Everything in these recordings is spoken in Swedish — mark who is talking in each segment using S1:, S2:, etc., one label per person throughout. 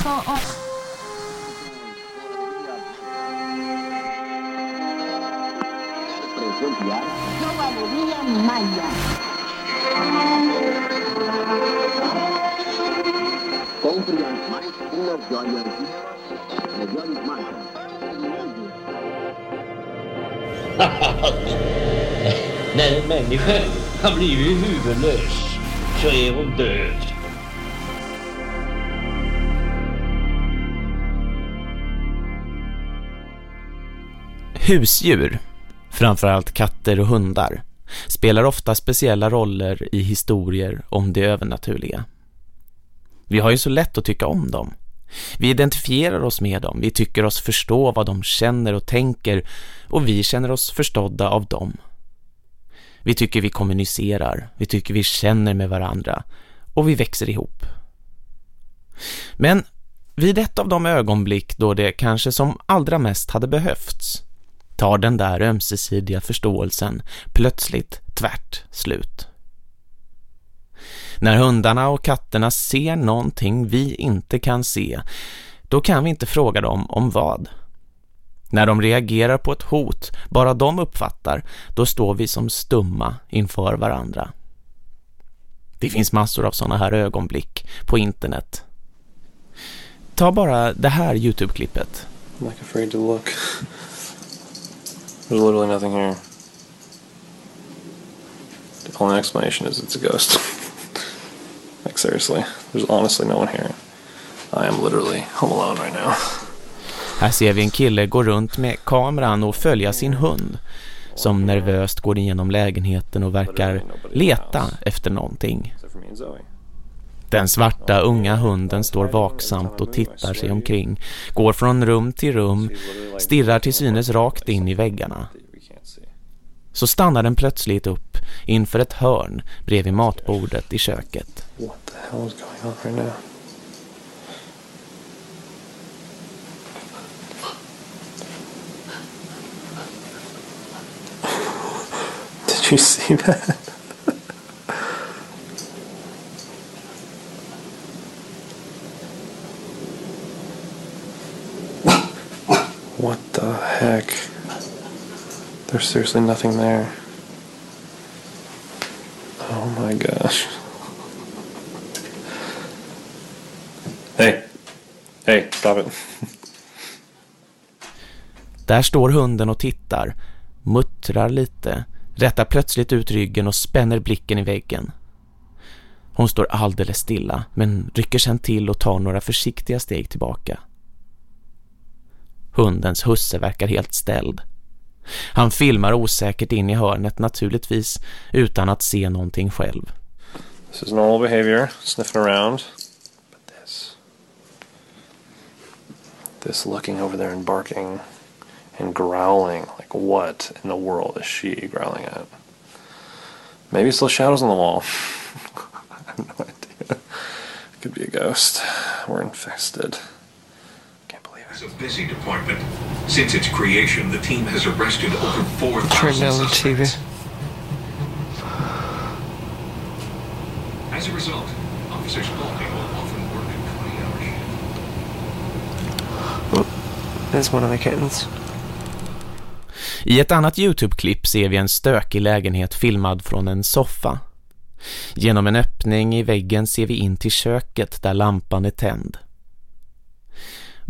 S1: Yo Maya.
S2: Mais uma joia Melhores marcas.
S3: När en människa har blivit huvudlös så är hon död.
S4: Husdjur, framförallt katter och hundar, spelar ofta speciella roller i historier om det övernaturliga. Vi har ju så lätt att tycka om dem. Vi identifierar oss med dem, vi tycker oss förstå vad de känner och tänker och vi känner oss förstådda av dem. Vi tycker vi kommunicerar, vi tycker vi känner med varandra och vi växer ihop. Men vid ett av de ögonblick då det kanske som allra mest hade behövts tar den där ömsesidiga förståelsen plötsligt tvärt slut. När hundarna och katterna ser någonting vi inte kan se, då kan vi inte fråga dem om vad. När de reagerar på ett hot, bara de uppfattar, då står vi som stumma inför varandra. Det finns massor av sådana här ögonblick på internet. Ta bara det här Youtube-klippet.
S5: I'm like afraid to look. There's literally nothing here. The only explanation is it's a ghost. like seriously, there's honestly no one here. I am literally home alone right now.
S4: Här ser vi en kille gå runt med kameran och följa sin hund som nervöst går igenom lägenheten och verkar leta efter någonting. Den svarta unga hunden står vaksamt och tittar sig omkring, går från rum till rum, stirrar till synes rakt in i väggarna. Så stannar den plötsligt upp inför ett hörn bredvid matbordet i köket.
S5: What the hell is going on right now? Did you see that? what the heck? There's seriously nothing there. Oh my gosh. Hey. Hey, stop it.
S4: Där står hunden och tittar, muttrar lite, rättar plötsligt ut ryggen och spänner blicken i väggen. Hon står alldeles stilla men rycker sen till och tar några försiktiga steg tillbaka. Hundens husse verkar helt ställd. Han filmar osäkert in i hörnet naturligtvis utan att se någonting själv.
S5: This is normal behavior, sniffing around. But this. This looking over there and barking and growling. Like, what in the world is she growling at? Maybe it's those shadows on the wall. I have no idea. It could be a ghost. We're infested.
S6: It's
S5: it.
S6: a busy department. Since its creation, the team has arrested over 4,000
S7: Turn down the TV.
S6: suspects. As a result, officers Spalding will often work a 20-hour shift.
S7: There's one of the kittens.
S4: I ett annat Youtube-klipp ser vi en stökig lägenhet filmad från en soffa. Genom en öppning i väggen ser vi in till köket där lampan är tänd.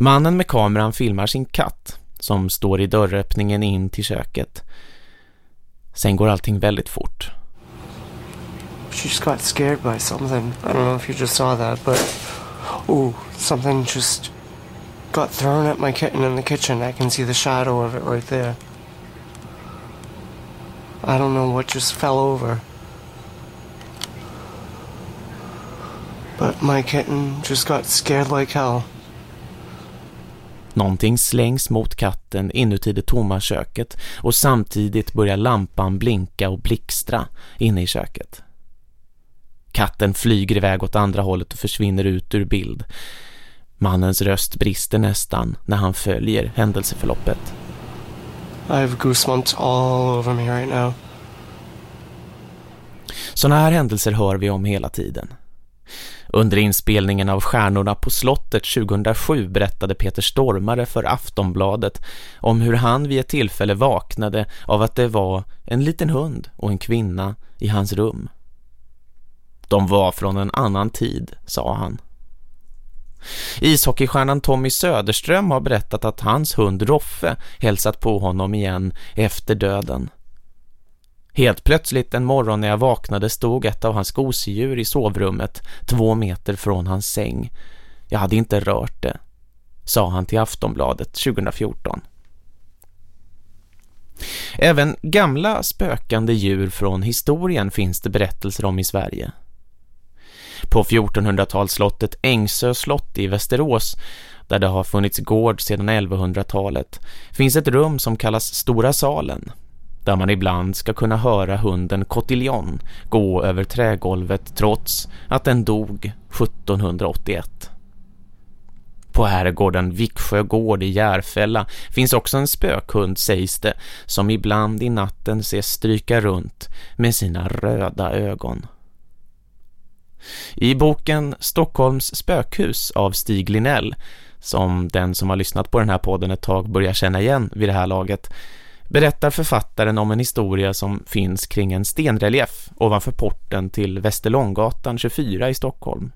S4: Mannen med kameran filmar sin katt som står i dörröppningen in till köket. Sen går allting väldigt fort.
S7: She just got scared by something. I don't know if you just saw that, but oh, something just got thrown at my kitten in the kitchen. I can see the shadow of it right there. I don't know what just fell over. But my kitten just got scared like hell.
S4: Någonting slängs mot katten inuti det tomma köket och samtidigt börjar lampan blinka och blixtra inne i köket. Katten flyger iväg åt andra hållet och försvinner ut ur bild. Mannens röst brister nästan när han följer händelseförloppet.
S7: I have goosebumps all over me right now.
S4: Såna här händelser hör vi om hela tiden. Under inspelningen av Stjärnorna på slottet 2007 berättade Peter Stormare för Aftonbladet om hur han vid ett tillfälle vaknade av att det var en liten hund och en kvinna i hans rum. De var från en annan tid, sa han. Ishockeystjärnan Tommy Söderström har berättat att hans hund Roffe hälsat på honom igen efter döden. Helt plötsligt en morgon när jag vaknade stod ett av hans gosedjur i sovrummet två meter från hans säng. Jag hade inte rört det, sa han till Aftonbladet 2014. Även gamla spökande djur från historien finns det berättelser om i Sverige. På 1400-talsslottet Ängsö slott i Västerås, där det har funnits gård sedan 1100-talet, finns ett rum som kallas Stora salen där man ibland ska kunna höra hunden Cotillon gå över trägolvet trots att den dog 1781. På herrgården Viksjö gård i Järfälla finns också en spökhund sägs det som ibland i natten ses stryka runt med sina röda ögon. I boken Stockholms spökhus av Stig Linell som den som har lyssnat på den här podden ett tag börjar känna igen vid det här laget berättar författaren om en historia som finns kring en stenrelief ovanför porten till Västerlånggatan 24 i Stockholm.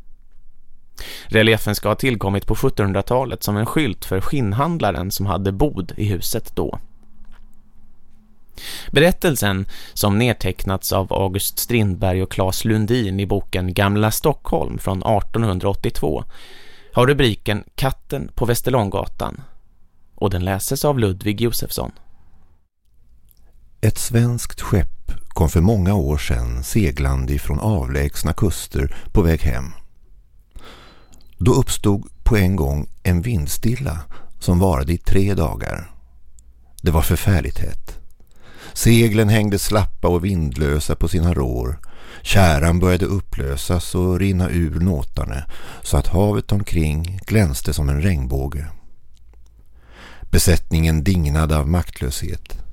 S4: Reliefen ska ha tillkommit på 1700-talet som en skylt för skinnhandlaren som hade bod i huset då. Berättelsen, som nedtecknats av August Strindberg och Claes Lundin i boken Gamla Stockholm från 1882, har rubriken Katten på Västerlånggatan och den läses av Ludvig Josefsson.
S8: Ett svenskt skepp kom för många år sedan seglande ifrån avlägsna kuster på väg hem. Då uppstod på en gång en vindstilla som varade i tre dagar. Det var förfärligt hett. Seglen hängde slappa och vindlösa på sina rår. Käran började upplösas och rinna ur nåtarna så att havet omkring glänste som en regnbåge. Besättningen dignade av maktlöshet.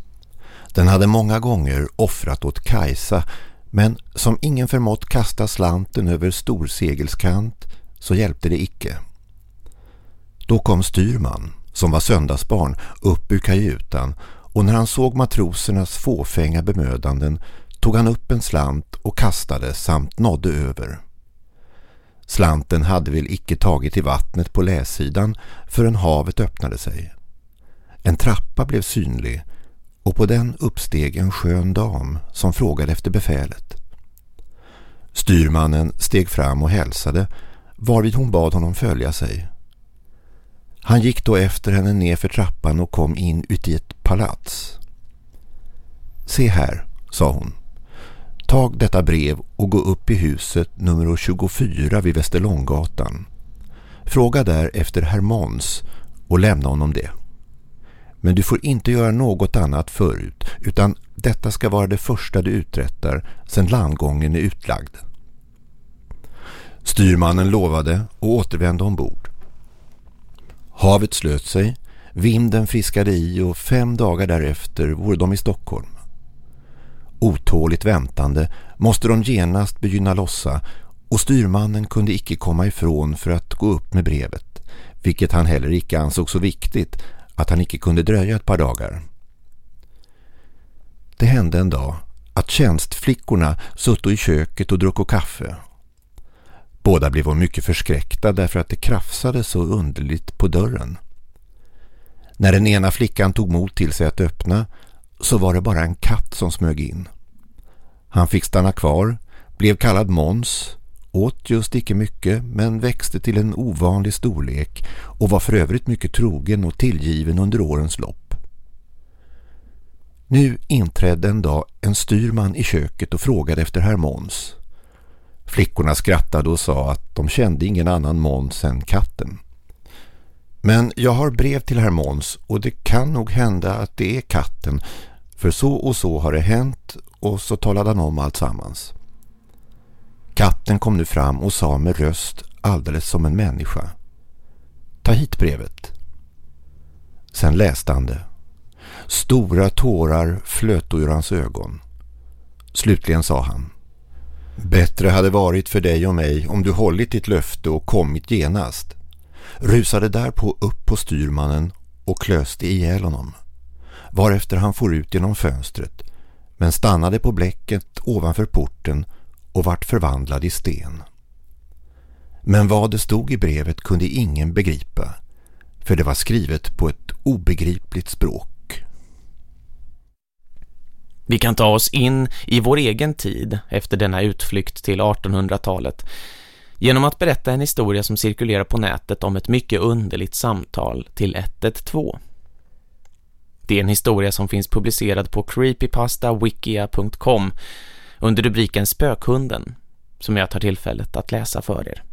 S8: Den hade många gånger offrat åt Kajsa men som ingen förmått kasta slanten över storsegelskant så hjälpte det icke. Då kom styrman, som var söndagsbarn, upp ur kajutan och när han såg matrosernas fåfänga bemödanden tog han upp en slant och kastade samt nådde över. Slanten hade väl icke tagit i vattnet på läsidan förrän havet öppnade sig. En trappa blev synlig och på den uppsteg en skön dam som frågade efter befälet. Styrmannen steg fram och hälsade varvid hon bad honom följa sig. Han gick då efter henne ner för trappan och kom in uti ett palats. Se här, sa hon. Tag detta brev och gå upp i huset nummer 24 vid Västerlånggatan. Fråga där efter herr Måns och lämna honom det. Men du får inte göra något annat förut utan detta ska vara det första du uträttar sedan landgången är utlagd. Styrmannen lovade och återvände ombord. Havet slöt sig, vinden friskade i och fem dagar därefter vore de i Stockholm. Otåligt väntande måste de genast begynna lossa och styrmannen kunde icke komma ifrån för att gå upp med brevet, vilket han heller icke ansåg så viktigt att han icke kunde dröja ett par dagar. Det hände en dag att tjänstflickorna sutto i köket och druck kaffe. Båda blev hon mycket förskräckta därför att det krafsade så underligt på dörren. När den ena flickan tog mod till sig att öppna så var det bara en katt som smög in. Han fick stanna kvar, blev kallad Måns åt just icke mycket men växte till en ovanlig storlek och var för övrigt mycket trogen och tillgiven under årens lopp. Nu inträdde en dag en styrman i köket och frågade efter herr Måns. Flickorna skrattade och sa att de kände ingen annan Måns än katten. Men jag har brev till herr Måns och det kan nog hända att det är katten för så och så har det hänt och så talade han om allt sammans. Katten kom nu fram och sa med röst alldeles som en människa. Ta hit brevet. Sen läste han det. Stora tårar flöt ur hans ögon. Slutligen sa han. Bättre hade varit för dig och mig om du hållit ditt löfte och kommit genast. Rusade därpå upp på styrmannen och klöste ihjäl honom. Varefter han for ut genom fönstret men stannade på bläcket ovanför porten och vart förvandlad i sten. Men vad det stod i brevet kunde ingen begripa för det var skrivet på ett obegripligt språk.
S4: Vi kan ta oss in i vår egen tid efter denna utflykt till 1800-talet genom att berätta en historia som cirkulerar på nätet om ett mycket underligt samtal till 112. Det är en historia som finns publicerad på creepypastawikia.com under rubriken Spökhunden som jag tar tillfället att läsa för er.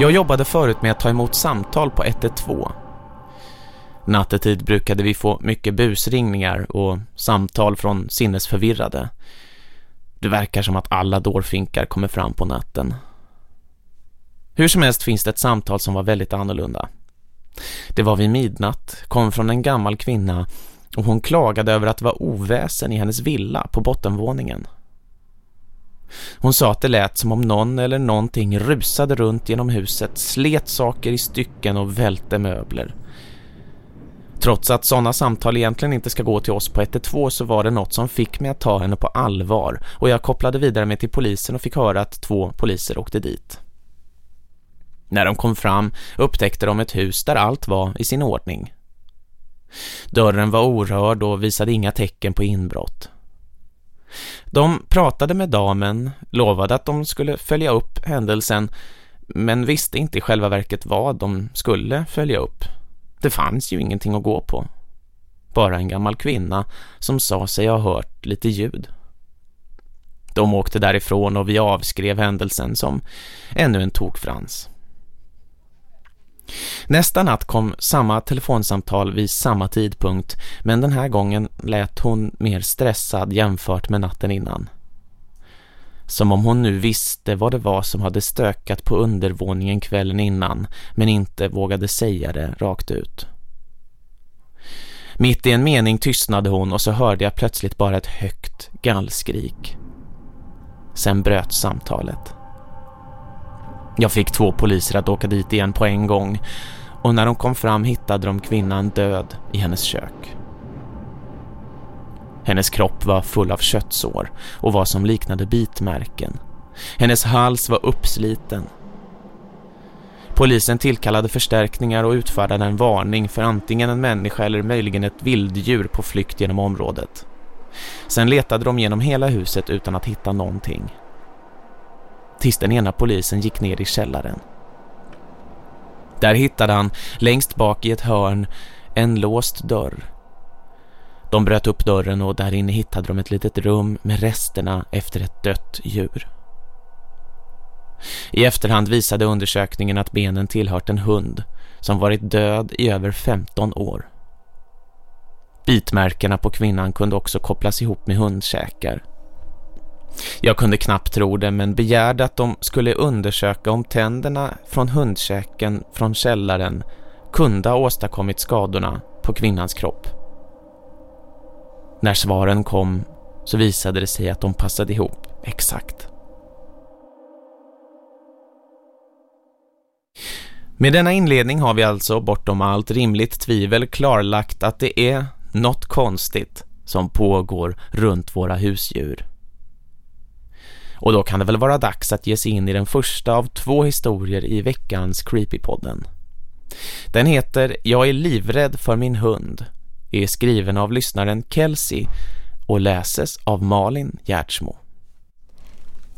S4: Jag jobbade förut med att ta emot samtal på 112. Nattetid brukade vi få mycket busringningar och samtal från sinnesförvirrade. Det verkar som att alla dårfinkar kommer fram på natten. Hur som helst finns det ett samtal som var väldigt annorlunda. Det var vid midnatt, kom från en gammal kvinna och hon klagade över att det var oväsen i hennes villa på bottenvåningen. Hon sa att det lät som om någon eller någonting rusade runt genom huset, slet saker i stycken och välte möbler. Trots att sådana samtal egentligen inte ska gå till oss på 112 så var det något som fick mig att ta henne på allvar och jag kopplade vidare med till polisen och fick höra att två poliser åkte dit. När de kom fram upptäckte de ett hus där allt var i sin ordning. Dörren var orörd och visade inga tecken på inbrott. De pratade med damen, lovade att de skulle följa upp händelsen men visste inte i själva verket vad de skulle följa upp. Det fanns ju ingenting att gå på. Bara en gammal kvinna som sa sig ha hört lite ljud. De åkte därifrån och vi avskrev händelsen som ännu en tokfrans. Nästa natt kom samma telefonsamtal vid samma tidpunkt men den här gången lät hon mer stressad jämfört med natten innan. Som om hon nu visste vad det var som hade stökat på undervåningen kvällen innan men inte vågade säga det rakt ut. Mitt i en mening tystnade hon och så hörde jag plötsligt bara ett högt gallskrik. Sen bröt samtalet. Jag fick två poliser att åka dit igen på en gång och när de kom fram hittade de kvinnan död i hennes kök. Hennes kropp var full av köttsår och var som liknade bitmärken. Hennes hals var uppsliten. Polisen tillkallade förstärkningar och utfärdade en varning för antingen en människa eller möjligen ett vilddjur på flykt genom området. Sen letade de genom hela huset utan att hitta någonting tills den ena polisen gick ner i källaren. Där hittade han längst bak i ett hörn en låst dörr. De bröt upp dörren och där inne hittade de ett litet rum med resterna efter ett dött djur. I efterhand visade undersökningen att benen tillhört en hund som varit död i över 15 år. Bitmärkena på kvinnan kunde också kopplas ihop med hundkäkar. Jag kunde knappt tro det men begärde att de skulle undersöka om tänderna från hundkäken från källaren kunde ha åstadkommit skadorna på kvinnans kropp. När svaren kom så visade det sig att de passade ihop exakt. Med denna inledning har vi alltså bortom allt rimligt tvivel klarlagt att det är något konstigt som pågår runt våra husdjur. Och då kan det väl vara dags att ge sig in i den första av två historier i veckans Creepypodden. Den heter Jag är livrädd för min hund, är skriven av lyssnaren Kelsey och läses av Malin Gärtsmo.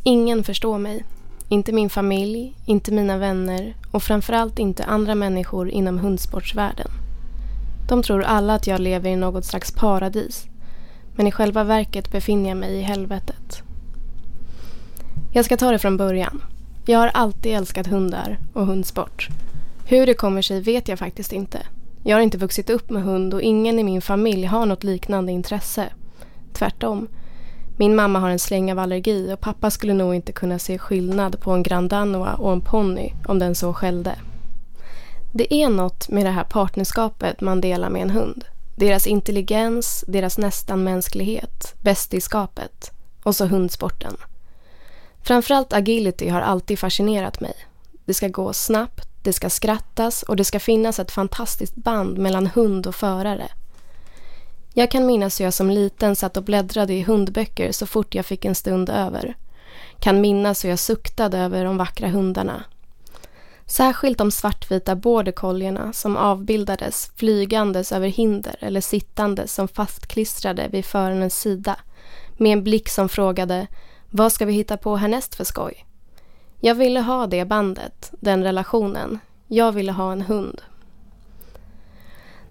S9: Ingen förstår mig. Inte min familj, inte mina vänner och framförallt inte andra människor inom hundsportsvärlden. De tror alla att jag lever i något slags paradis. Men i själva verket befinner jag mig i helvetet. Jag ska ta det från början. Jag har alltid älskat hundar och hundsport. Hur det kommer sig vet jag faktiskt inte. Jag har inte vuxit upp med hund och ingen i min familj har något liknande intresse. Tvärtom. Min mamma har en släng av allergi och pappa skulle nog inte kunna se skillnad på en Grand Danois och en ponny om den så skällde. Det är något med det här partnerskapet man delar med en hund. Deras intelligens, deras nästan mänsklighet, bästiskapet och så hundsporten. Framförallt agility har alltid fascinerat mig. Det ska gå snabbt, det ska skrattas och det ska finnas ett fantastiskt band mellan hund och förare. Jag kan minnas hur jag som liten satt och bläddrade i hundböcker så fort jag fick en stund över. Kan minnas hur jag suktade över de vackra hundarna. Särskilt de svartvita bordercollierna som avbildades flygandes över hinder eller sittandes som fastklistrade vid förarens sida med en blick som frågade vad ska vi hitta på härnäst för skoj? Jag ville ha det bandet, den relationen. Jag ville ha en hund.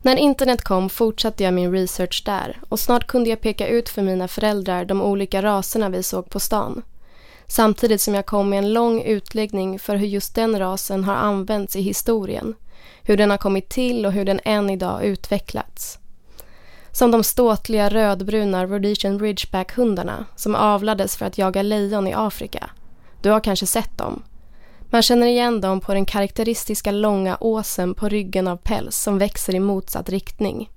S9: När internet kom fortsatte jag min research där och snart kunde jag peka ut för mina föräldrar de olika raserna vi såg på stan. Samtidigt som jag kom med en lång utläggning för hur just den rasen har använts i historien. Hur den har kommit till och hur den än idag utvecklats. Som de ståtliga rödbruna Rhodesian Ridgeback-hundarna som avlades för att jaga lejon i Afrika. Du har kanske sett dem. Man känner igen dem på den karaktäristiska långa åsen på ryggen av päls som växer i motsatt riktning.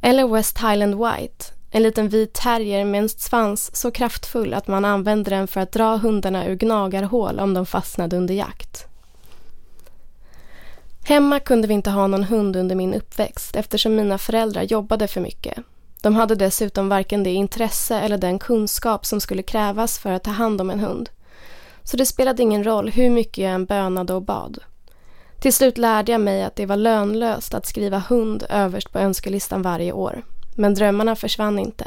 S9: Eller West Highland White, en liten vit terrier med en svans så kraftfull att man använder den för att dra hundarna ur gnagarhål om de fastnade under jakt. Hemma kunde vi inte ha någon hund under min uppväxt eftersom mina föräldrar jobbade för mycket. De hade dessutom varken det intresse eller den kunskap som skulle krävas för att ta hand om en hund. Så det spelade ingen roll hur mycket jag än bönade och bad. Till slut lärde jag mig att det var lönlöst att skriva hund överst på önskelistan varje år. Men drömmarna försvann inte.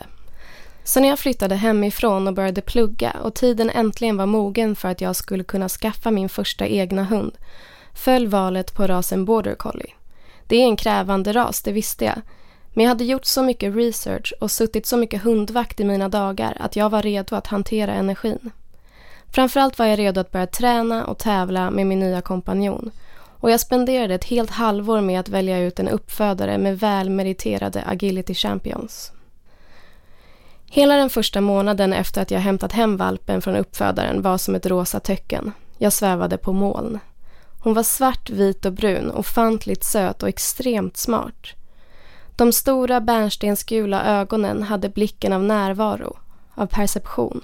S9: Så när jag flyttade hemifrån och började plugga och tiden äntligen var mogen för att jag skulle kunna skaffa min första egna hund föll valet på rasen border collie. Det är en krävande ras, det visste jag. Men jag hade gjort så mycket research och suttit så mycket hundvakt i mina dagar att jag var redo att hantera energin. Framförallt var jag redo att börja träna och tävla med min nya kompanjon. Och jag spenderade ett helt halvår med att välja ut en uppfödare med välmeriterade agility champions. Hela den första månaden efter att jag hämtat hem valpen från uppfödaren var som ett rosa töcken. Jag svävade på moln. Hon var svart, vit och brun, ofantligt söt och extremt smart. De stora bärnstensgula ögonen hade blicken av närvaro, av perception.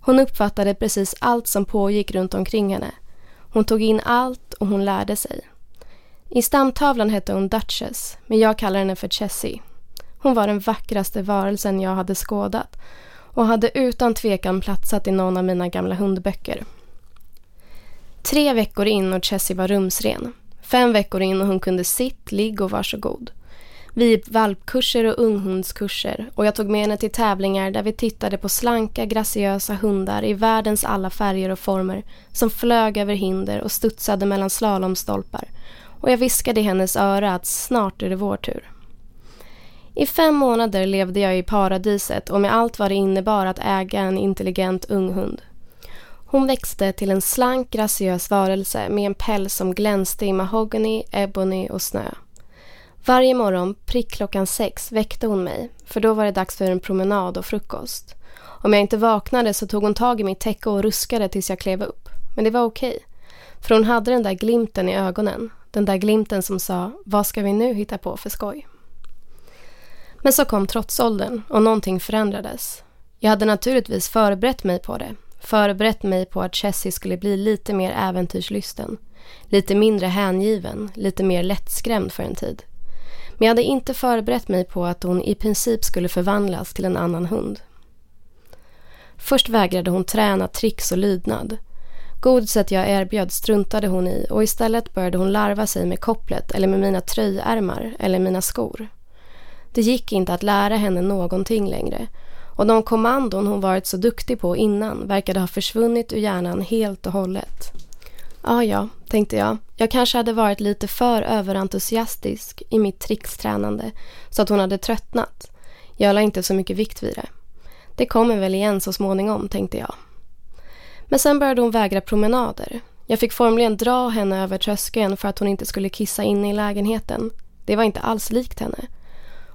S9: Hon uppfattade precis allt som pågick runt omkring henne. Hon tog in allt och hon lärde sig. I stamtavlan hette hon Duchess, men jag kallar henne för Chessie. Hon var den vackraste varelsen jag hade skådat och hade utan tvekan platsat i någon av mina gamla hundböcker. Tre veckor in och Chessie var rumsren. Fem veckor in och hon kunde sitt, ligg och varsågod. Vi gick valpkurser och unghundskurser och jag tog med henne till tävlingar där vi tittade på slanka, graciösa hundar i världens alla färger och former som flög över hinder och studsade mellan slalomstolpar och jag viskade i hennes öra att snart är det vår tur. I fem månader levde jag i paradiset och med allt vad det innebar att äga en intelligent unghund. Hon växte till en slank, graciös varelse med en päls som glänste i mahogany, ebony och snö. Varje morgon prick klockan sex väckte hon mig för då var det dags för en promenad och frukost. Om jag inte vaknade så tog hon tag i mitt täcke och ruskade tills jag klev upp. Men det var okej. För hon hade den där glimten i ögonen. Den där glimten som sa, vad ska vi nu hitta på för skoj? Men så kom trotsåldern och någonting förändrades. Jag hade naturligtvis förberett mig på det. Förberett mig på att Chessie skulle bli lite mer äventyrslysten. Lite mindre hängiven, lite mer lättskrämd för en tid. Men jag hade inte förberett mig på att hon i princip skulle förvandlas till en annan hund. Först vägrade hon träna tricks och lydnad. Godiset jag erbjöd struntade hon i och istället började hon larva sig med kopplet eller med mina tröjärmar eller mina skor. Det gick inte att lära henne någonting längre och de kommandon hon varit så duktig på innan verkade ha försvunnit ur hjärnan helt och hållet. Ja, ja, tänkte jag. Jag kanske hade varit lite för överentusiastisk i mitt trickstränande så att hon hade tröttnat. Jag la inte så mycket vikt vid det. Det kommer väl igen så småningom, tänkte jag. Men sen började hon vägra promenader. Jag fick formligen dra henne över tröskeln för att hon inte skulle kissa inne i lägenheten. Det var inte alls likt henne.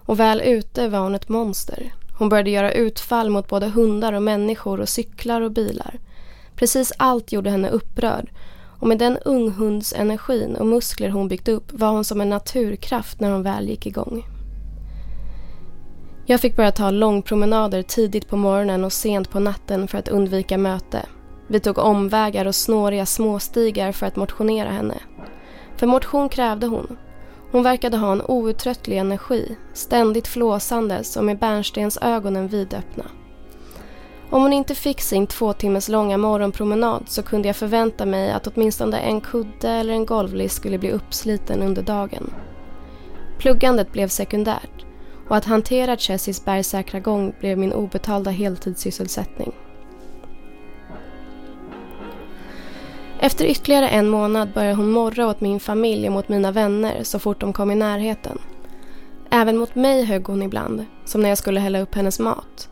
S9: Och väl ute var hon ett monster. Hon började göra utfall mot både hundar och människor och cyklar och bilar. Precis allt gjorde henne upprörd Och med den unghundsenergin och muskler hon byggt upp var hon som en naturkraft när hon väl gick igång. Jag fick börja ta långpromenader tidigt på morgonen och sent på natten för att undvika möte. Vi tog omvägar och snåriga småstigar för att motionera henne. För motion krävde hon. Hon verkade ha en outtröttlig energi, ständigt flåsandes och med bärnstensögonen vidöppna. Om hon inte fick sin två timmars långa morgonpromenad så kunde jag förvänta mig att åtminstone en kudde eller en golvlist skulle bli uppsliten under dagen. Pluggandet blev sekundärt och att hantera Chessies bergsäkra gång blev min obetalda heltidssysselsättning. Efter ytterligare en månad började hon morra åt min familj och mot mina vänner så fort de kom i närheten. Även mot mig högg hon ibland, som när jag skulle hälla upp hennes mat.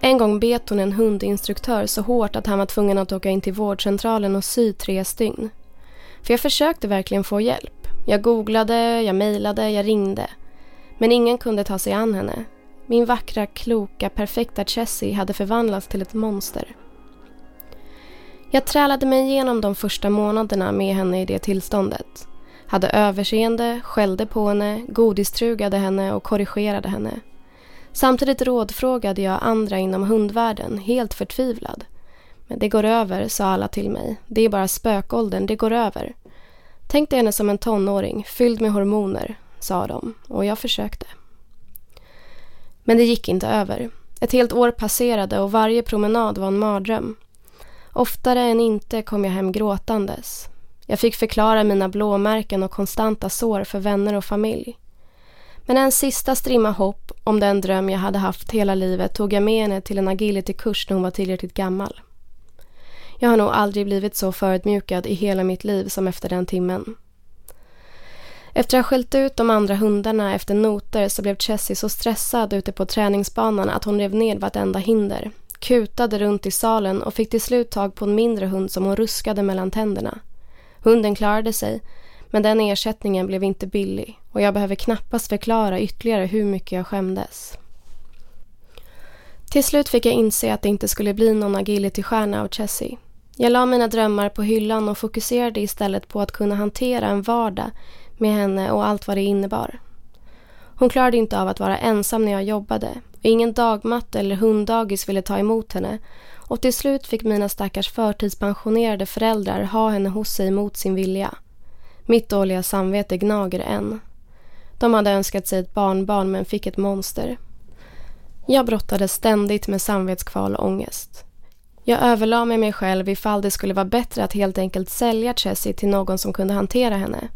S9: En gång bet hon en hundinstruktör så hårt att han var tvungen att åka in till vårdcentralen och sy tre stygn. För jag försökte verkligen få hjälp. Jag googlade, jag mejlade, jag ringde. Men ingen kunde ta sig an henne. Min vackra, kloka, perfekta Chessie hade förvandlats till ett monster. Jag trälade mig igenom de första månaderna med henne i det tillståndet. Hade överseende, skällde på henne, godistrugade henne och korrigerade henne. Samtidigt rådfrågade jag andra inom hundvärlden, helt förtvivlad. Men det går över, sa alla till mig. Det är bara spökåldern, det går över. Tänk dig henne som en tonåring, fylld med hormoner, sa de. Och jag försökte. Men det gick inte över. Ett helt år passerade och varje promenad var en mardröm. Oftare än inte kom jag hem gråtandes. Jag fick förklara mina blåmärken och konstanta sår för vänner och familj. Men en sista strimma hopp om den dröm jag hade haft hela livet tog jag med henne till en agility-kurs när hon var tillräckligt gammal. Jag har nog aldrig blivit så förödmjukad i hela mitt liv som efter den timmen. Efter att ha skällt ut de andra hundarna efter noter så blev Chessie så stressad ute på träningsbanan att hon rev ned vartenda hinder, kutade runt i salen och fick till slut tag på en mindre hund som hon ruskade mellan tänderna. Hunden klarade sig, men den ersättningen blev inte billig och jag behöver knappast förklara ytterligare hur mycket jag skämdes. Till slut fick jag inse att det inte skulle bli någon agility-stjärna av Chessie. Jag la mina drömmar på hyllan och fokuserade istället på att kunna hantera en vardag med henne och allt vad det innebar. Hon klarade inte av att vara ensam när jag jobbade och ingen dagmatte eller hunddagis ville ta emot henne och till slut fick mina stackars förtidspensionerade föräldrar ha henne hos sig mot sin vilja. Mitt dåliga samvete gnager än. De hade önskat sig ett barnbarn men fick ett monster. Jag brottades ständigt med samvetskval och ångest. Jag överlade med mig själv ifall det skulle vara bättre att helt enkelt sälja Chessie till någon som kunde hantera henne.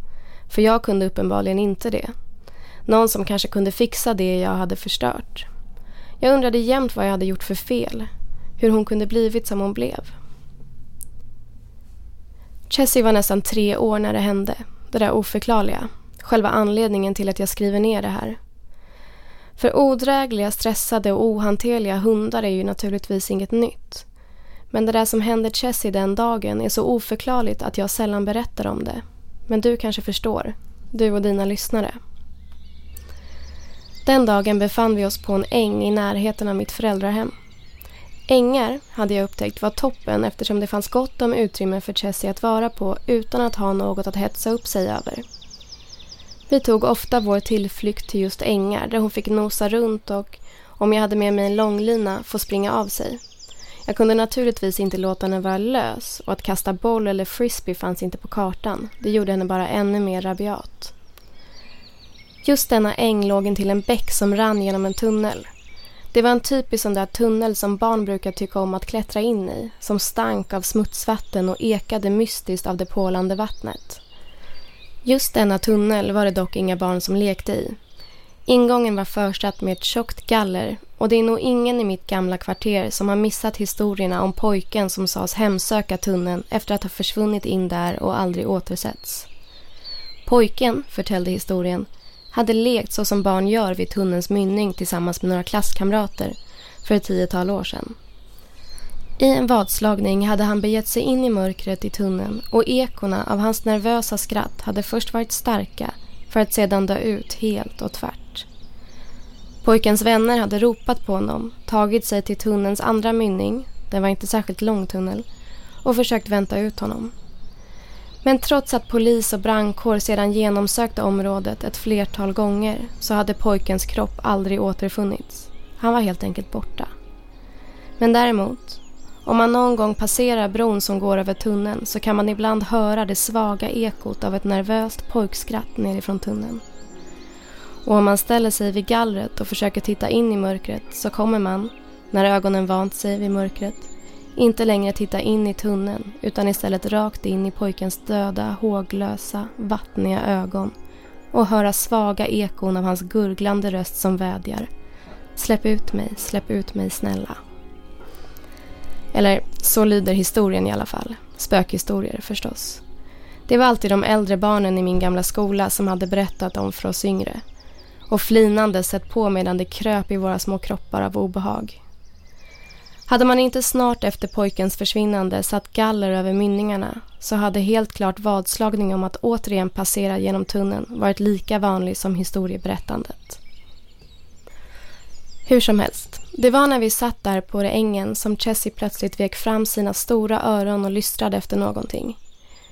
S9: För jag kunde uppenbarligen inte det. Någon som kanske kunde fixa det jag hade förstört. Jag undrade jämt vad jag hade gjort för fel. Hur hon kunde blivit som hon blev. Chessie var nästan tre år när det hände. Det där oförklarliga. Själva anledningen till att jag skriver ner det här. För odrägliga, stressade och ohanterliga hundar är ju naturligtvis inget nytt. Men det där som hände Chessie den dagen är så oförklarligt att jag sällan berättar om det. Men du kanske förstår. Du och dina lyssnare. Den dagen befann vi oss på en äng i närheten av mitt föräldrahem. Ängar hade jag upptäckt var toppen eftersom det fanns gott om utrymme för Chessie att vara på utan att ha något att hetsa upp sig över. Vi tog ofta vår tillflykt till just ängar där hon fick nosa runt och, om jag hade med mig en långlina, få springa av sig. Jag kunde naturligtvis inte låta henne vara lös och att kasta boll eller frisbee fanns inte på kartan. Det gjorde henne bara ännu mer rabiat. Just denna äng låg intill en bäck som rann genom en tunnel. Det var en typisk sån där tunnel som barn brukar tycka om att klättra in i, som stank av smutsvatten och ekade mystiskt av det pålande vattnet. Just denna tunnel var det dock inga barn som lekte i. Ingången var försatt med ett tjockt galler och det är nog ingen i mitt gamla kvarter som har missat historierna om pojken som sades hemsöka tunneln efter att ha försvunnit in där och aldrig återsetts. Pojken, förtällde historien, hade lekt så som barn gör vid tunnelns mynning tillsammans med några klasskamrater för ett tiotal år sedan. I en vadslagning hade han begett sig in i mörkret i tunneln och ekorna av hans nervösa skratt hade först varit starka för att sedan dö ut helt och tvärt. Pojkens vänner hade ropat på honom, tagit sig till tunnelns andra mynning, den var inte särskilt lång tunnel, och försökt vänta ut honom. Men trots att polis och brandkår sedan genomsökte området ett flertal gånger så hade pojkens kropp aldrig återfunnits. Han var helt enkelt borta. Men däremot, om man någon gång passerar bron som går över tunneln så kan man ibland höra det svaga ekot av ett nervöst pojkskratt nerifrån tunneln. Och om man ställer sig vid gallret och försöker titta in i mörkret så kommer man, när ögonen vant sig vid mörkret, inte längre titta in i tunneln utan istället rakt in i pojkens döda, håglösa, vattniga ögon och höra svaga ekon av hans gurglande röst som vädjar. Släpp ut mig, släpp ut mig snälla. Eller så lyder historien i alla fall. Spökhistorier förstås. Det var alltid de äldre barnen i min gamla skola som hade berättat om för oss yngre. Och flinande sett på medan det kröp i våra små kroppar av obehag. Hade man inte snart efter pojkens försvinnande satt galler över mynningarna så hade helt klart vadslagning om att återigen passera genom tunneln varit lika vanlig som historieberättandet. Hur som helst, det var när vi satt där på det ängen som Chessie plötsligt vek fram sina stora öron och lystrade efter någonting.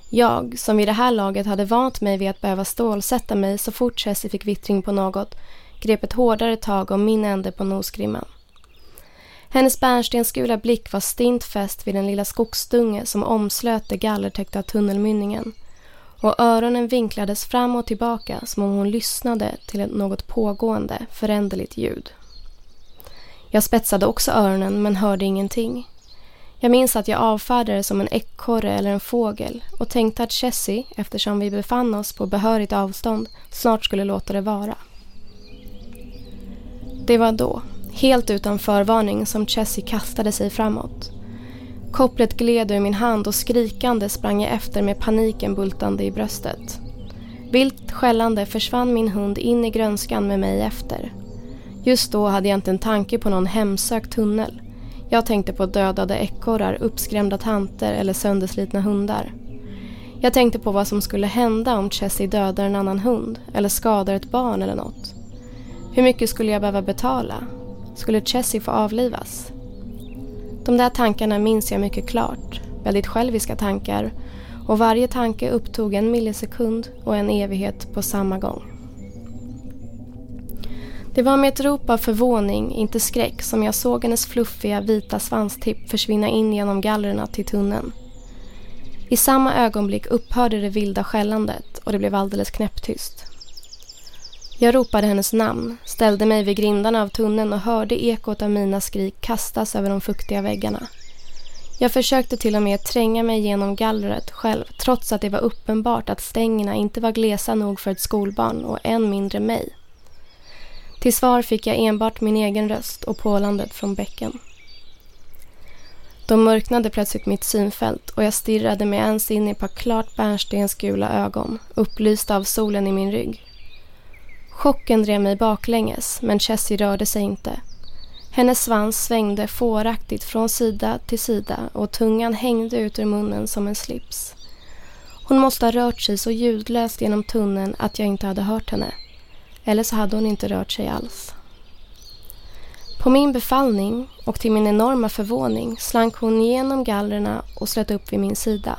S9: Jag, som vid det här laget hade vant mig vid att behöva stålsätta mig så fort Chessie fick vittring på något, grep ett hårdare tag om min ände på nosgrimman. Hennes bärnstensgula blick var stint fäst vid den lilla skogsdunge som omslöt det gallertäckta tunnelmynningen och öronen vinklades fram och tillbaka som om hon lyssnade till något pågående, föränderligt ljud. Jag spetsade också öronen men hörde ingenting. Jag minns att jag avfärdade det som en ekorre eller en fågel och tänkte att Chessie, eftersom vi befann oss på behörigt avstånd, snart skulle låta det vara. Det var då, helt utan förvarning, som Chessie kastade sig framåt. Kopplet gled ur min hand och skrikande sprang jag efter med paniken bultande i bröstet. Vilt skällande försvann min hund in i grönskan med mig efter. Just då hade jag inte en tanke på någon hemsökt tunnel. Jag tänkte på dödade ekorrar, uppskrämda tanter eller sönderslitna hundar. Jag tänkte på vad som skulle hända om Chessie dödar en annan hund eller skadar ett barn eller något. Hur mycket skulle jag behöva betala? Skulle Chessie få avlivas? De där tankarna minns jag mycket klart. Väldigt själviska tankar. Och varje tanke upptog en millisekund och en evighet på samma gång. Det var med ett rop av förvåning, inte skräck, som jag såg hennes fluffiga vita svanstipp försvinna in genom gallerna till tunneln. I samma ögonblick upphörde det vilda skällandet och det blev alldeles knäpptyst. Jag ropade hennes namn, ställde mig vid grindarna av tunneln och hörde ekot av mina skrik kastas över de fuktiga väggarna. Jag försökte till och med tränga mig genom gallret själv trots att det var uppenbart att stängerna inte var glesa nog för ett skolbarn och än mindre mig. Till svar fick jag enbart min egen röst och pålandet från bäcken. Då mörknade plötsligt mitt synfält och jag stirrade mig ens in i ett par klart bärnstensgula ögon, upplysta av solen i min rygg. Chocken drev mig baklänges, men Chessie rörde sig inte. Hennes svans svängde fåraktigt från sida till sida och tungan hängde ut ur munnen som en slips. Hon måste ha rört sig så ljudlöst genom tunneln att jag inte hade hört henne. Eller så hade hon inte rört sig alls. På min befallning och till min enorma förvåning slank hon igenom gallrena och slöt upp vid min sida.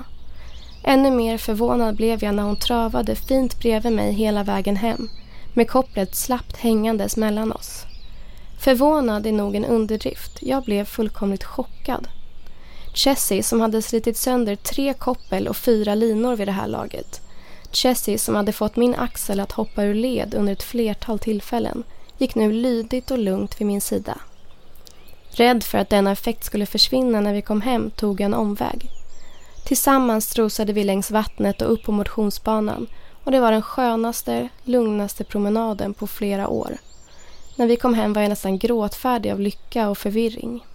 S9: Ännu mer förvånad blev jag när hon travade fint bredvid mig hela vägen hem med kopplet slappt hängandes mellan oss. Förvånad är nog en underdrift. Jag blev fullkomligt chockad. Chessie som hade slitit sönder tre koppel och fyra linor vid det här laget Chessie som hade fått min axel att hoppa ur led under ett flertal tillfällen gick nu lydigt och lugnt vid min sida. Rädd för att denna effekt skulle försvinna när vi kom hem tog jag en omväg. Tillsammans strosade vi längs vattnet och upp på motionsbanan och det var den skönaste, lugnaste promenaden på flera år. När vi kom hem var jag nästan gråtfärdig av lycka och förvirring.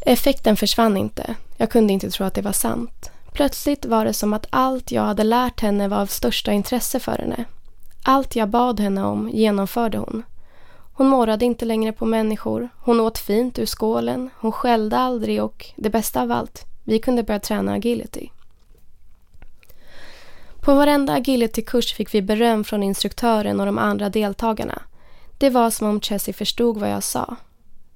S9: Effekten försvann inte. Jag kunde inte tro att det var sant. Plötsligt var det som att allt jag hade lärt henne var av största intresse för henne. Allt jag bad henne om genomförde hon. Hon morrade inte längre på människor, hon åt fint ur skålen, hon skällde aldrig och, det bästa av allt, vi kunde börja träna agility. På varenda agility-kurs fick vi beröm från instruktören och de andra deltagarna. Det var som om Chessie förstod vad jag sa.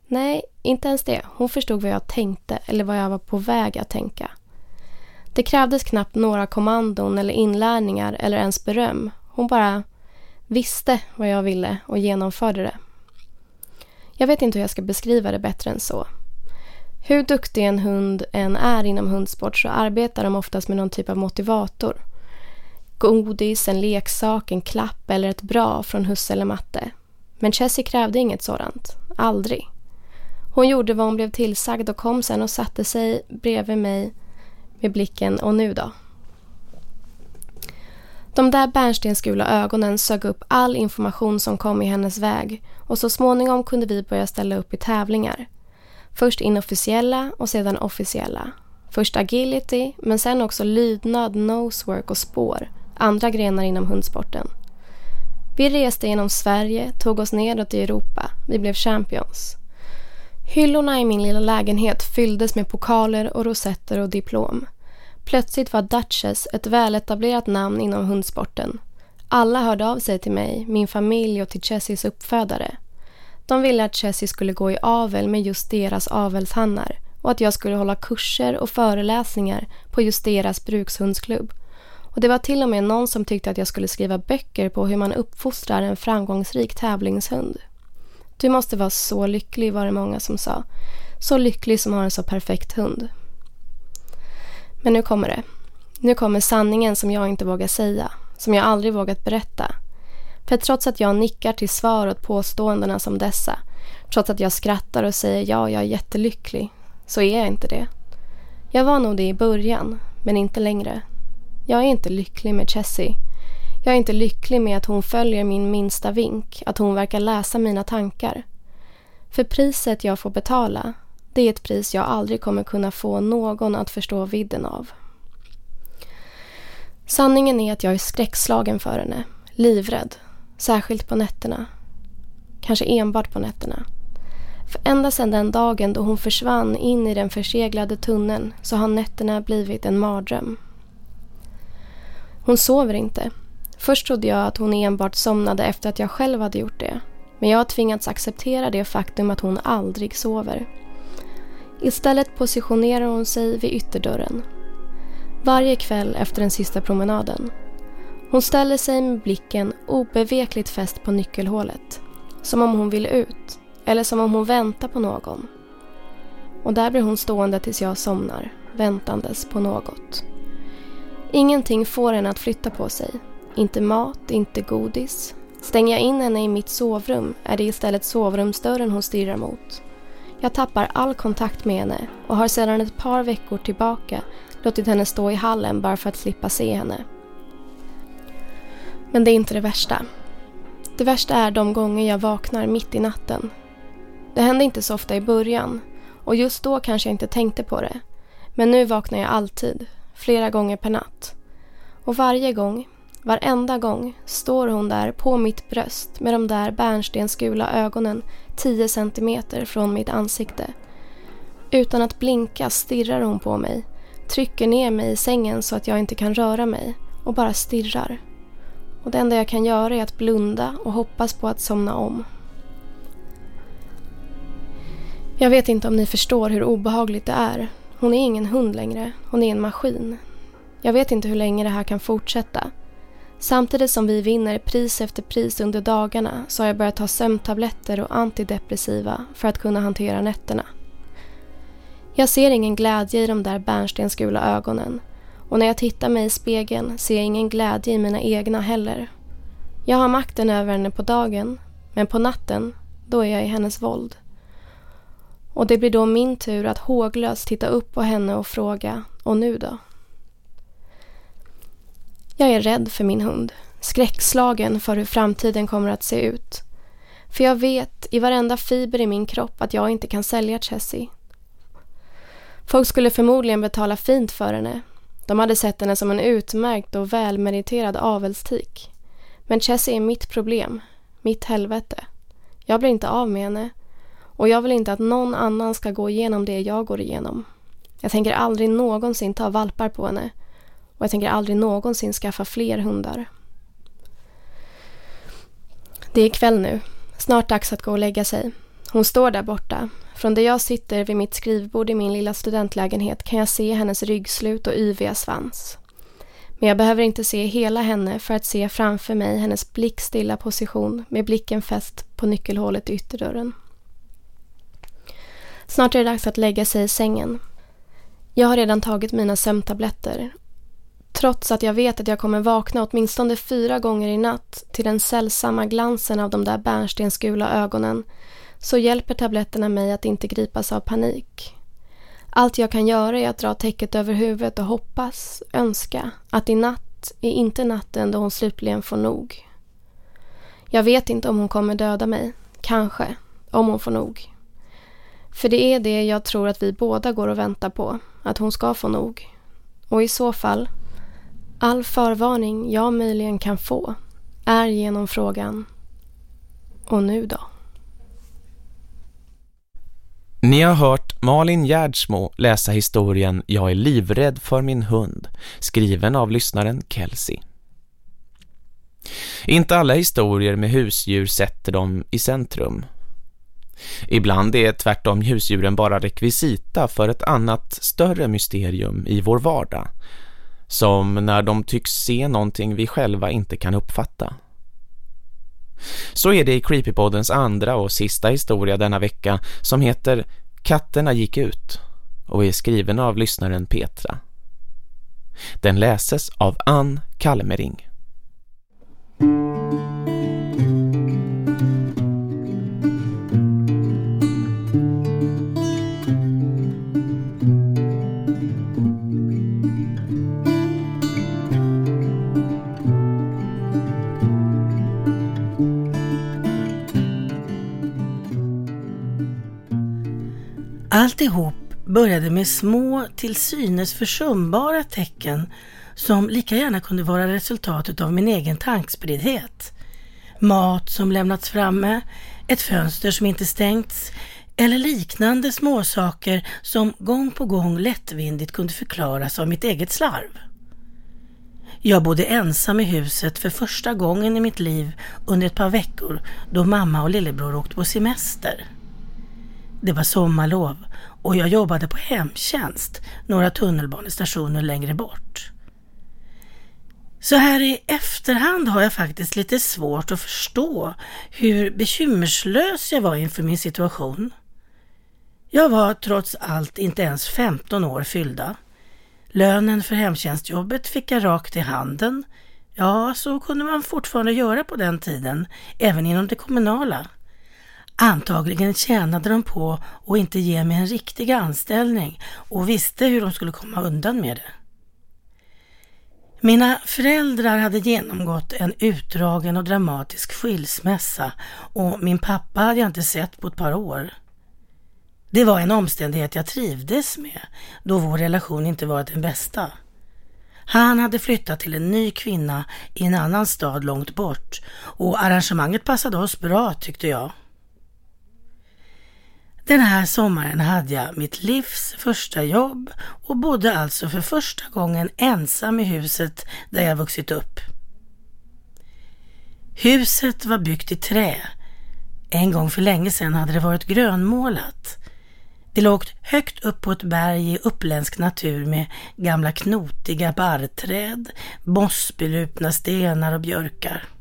S9: Nej, inte ens det. Hon förstod vad jag tänkte eller vad jag var på väg att tänka. Det krävdes knappt några kommandon eller inlärningar eller ens beröm. Hon bara visste vad jag ville och genomförde det. Jag vet inte hur jag ska beskriva det bättre än så. Hur duktig en hund än är inom hundsport så arbetar de oftast med någon typ av motivator. Godis, en leksak, en klapp eller ett bra från husse eller matte. Men Chessie krävde inget sådant. Aldrig. Hon gjorde vad hon blev tillsagd och kom sen och satte sig bredvid mig med blicken och nu då? De där bärnstensgula ögonen sög upp all information som kom i hennes väg och så småningom kunde vi börja ställa upp i tävlingar. Först inofficiella och sedan officiella. Först agility men sen också lydnad, nosework och spår. Andra grenar inom hundsporten. Vi reste genom Sverige, tog oss nedåt i Europa. Vi blev champions. Hyllorna i min lilla lägenhet fylldes med pokaler och rosetter och diplom. Plötsligt var Duchess ett väletablerat namn inom hundsporten. Alla hörde av sig till mig, min familj och till Chessies uppfödare. De ville att Chessie skulle gå i avel med just deras avelshannar och att jag skulle hålla kurser och föreläsningar på just deras brukshundsklubb. Och det var till och med någon som tyckte att jag skulle skriva böcker på hur man uppfostrar en framgångsrik tävlingshund. Du måste vara så lycklig var det många som sa. Så lycklig som har en så perfekt hund. Men nu kommer det. Nu kommer sanningen som jag inte vågar säga. Som jag aldrig vågat berätta. För trots att jag nickar till svar åt påståendena som dessa. Trots att jag skrattar och säger ja, jag är jättelycklig. Så är jag inte det. Jag var nog det i början, men inte längre. Jag är inte lycklig med Chessie. Jag är inte lycklig med att hon följer min minsta vink, att hon verkar läsa mina tankar. För priset jag får betala, det är ett pris jag aldrig kommer kunna få någon att förstå vidden av. Sanningen är att jag är skräckslagen för henne, livrädd, särskilt på nätterna. Kanske enbart på nätterna. För ända sedan den dagen då hon försvann in i den förseglade tunneln så har nätterna blivit en mardröm. Hon sover inte Först trodde jag att hon enbart somnade efter att jag själv hade gjort det. Men jag har tvingats acceptera det faktum att hon aldrig sover. Istället positionerar hon sig vid ytterdörren. Varje kväll efter den sista promenaden. Hon ställer sig med blicken obevekligt fäst på nyckelhålet. Som om hon vill ut. Eller som om hon väntar på någon. Och där blir hon stående tills jag somnar, väntandes på något. Ingenting får henne att flytta på sig. Inte mat, inte godis. Stänger jag in henne i mitt sovrum är det istället sovrumsdörren hon stirrar mot. Jag tappar all kontakt med henne och har sedan ett par veckor tillbaka låtit henne stå i hallen bara för att slippa se henne. Men det är inte det värsta. Det värsta är de gånger jag vaknar mitt i natten. Det hände inte så ofta i början och just då kanske jag inte tänkte på det. Men nu vaknar jag alltid, flera gånger per natt. Och varje gång Varenda gång står hon där på mitt bröst med de där bärnstensgula ögonen 10 centimeter från mitt ansikte. Utan att blinka stirrar hon på mig, trycker ner mig i sängen så att jag inte kan röra mig och bara stirrar. Och det enda jag kan göra är att blunda och hoppas på att somna om. Jag vet inte om ni förstår hur obehagligt det är. Hon är ingen hund längre. Hon är en maskin. Jag vet inte hur länge det här kan fortsätta. Samtidigt som vi vinner pris efter pris under dagarna så har jag börjat ta sömntabletter och antidepressiva för att kunna hantera nätterna. Jag ser ingen glädje i de där bärnstensgula ögonen och när jag tittar mig i spegeln ser jag ingen glädje i mina egna heller. Jag har makten över henne på dagen men på natten, då är jag i hennes våld. Och det blir då min tur att håglöst titta upp på henne och fråga, och nu då? Jag är rädd för min hund. Skräckslagen för hur framtiden kommer att se ut. För jag vet i varenda fiber i min kropp att jag inte kan sälja Chessie. Folk skulle förmodligen betala fint för henne. De hade sett henne som en utmärkt och välmeriterad avelstik. Men Chessie är mitt problem. Mitt helvete. Jag blir inte av med henne. Och jag vill inte att någon annan ska gå igenom det jag går igenom. Jag tänker aldrig någonsin ta valpar på henne- och jag tänker aldrig någonsin skaffa fler hundar. Det är kväll nu. Snart dags att gå och lägga sig. Hon står där borta, Från där jag sitter vid mitt skrivbord i min lilla studentlägenhet kan jag se hennes ryggslut och yviga svans. Men jag behöver inte se hela henne för att se framför mig hennes blickstilla position med blicken fäst på nyckelhålet i ytterdörren. Snart är det dags att lägga sig i sängen. Jag har redan tagit mina sömntabletter. Trots att jag vet att jag kommer vakna åtminstone fyra gånger i natt till den sällsamma glansen av de där bärnstensgula ögonen så hjälper tabletterna mig att inte gripas av panik. Allt jag kan göra är att dra täcket över huvudet och hoppas, önska att i natt är inte natten då hon slutligen får nog. Jag vet inte om hon kommer döda mig. Kanske, om hon får nog. För det är det jag tror att vi båda går och väntar på, att hon ska få nog. Och i så fall, all förvarning jag möjligen kan få är genom frågan Och nu då?
S4: Ni har hört Malin Gärdsmo läsa historien Jag är livrädd för min hund, skriven av lyssnaren Kelsey. Inte alla historier med husdjur sätter dem i centrum. Ibland är tvärtom husdjuren bara rekvisita för ett annat större mysterium i vår vardag. Som när de tycks se någonting vi själva inte kan uppfatta. Så är det i Creepypoddens andra och sista historia denna vecka som heter Katterna gick ut och är skriven av lyssnaren Petra. Den läses av Ann Kalmering.
S10: Började med små, till synes försumbara tecken som lika gärna kunde vara resultatet av min egen tankspriddhet. Mat som lämnats framme, ett fönster som inte stängts eller liknande småsaker som gång på gång lättvindigt kunde förklaras av mitt eget slarv. Jag bodde ensam i huset för första gången i mitt liv under ett par veckor då mamma och lillebror åkte på semester. Det var sommarlov och jag jobbade på hemtjänst några tunnelbanestationer längre bort. Så här i efterhand har jag faktiskt lite svårt att förstå hur bekymmerslös jag var inför min situation. Jag var trots allt inte ens 15 år fyllda. Lönen för hemtjänstjobbet fick jag rakt i handen. Ja, så kunde man fortfarande göra på den tiden, även inom det kommunala. Antagligen tjänade de på att inte ge mig en riktig anställning och visste hur de skulle komma undan med det. Mina föräldrar hade genomgått en utdragen och dramatisk skilsmässa och min pappa hade jag inte sett på ett par år. Det var en omständighet jag trivdes med då vår relation inte var den bästa. Han hade flyttat till en ny kvinna i en annan stad långt bort och arrangemanget passade oss bra tyckte jag. Den här sommaren hade jag mitt livs första jobb och bodde alltså för första gången ensam i huset där jag vuxit upp. Huset var byggt i trä. En gång för länge sedan hade det varit grönmålat. Det låg högt upp på ett berg i uppländsk natur med gamla knotiga barrträd, mossbelupna stenar och björkar.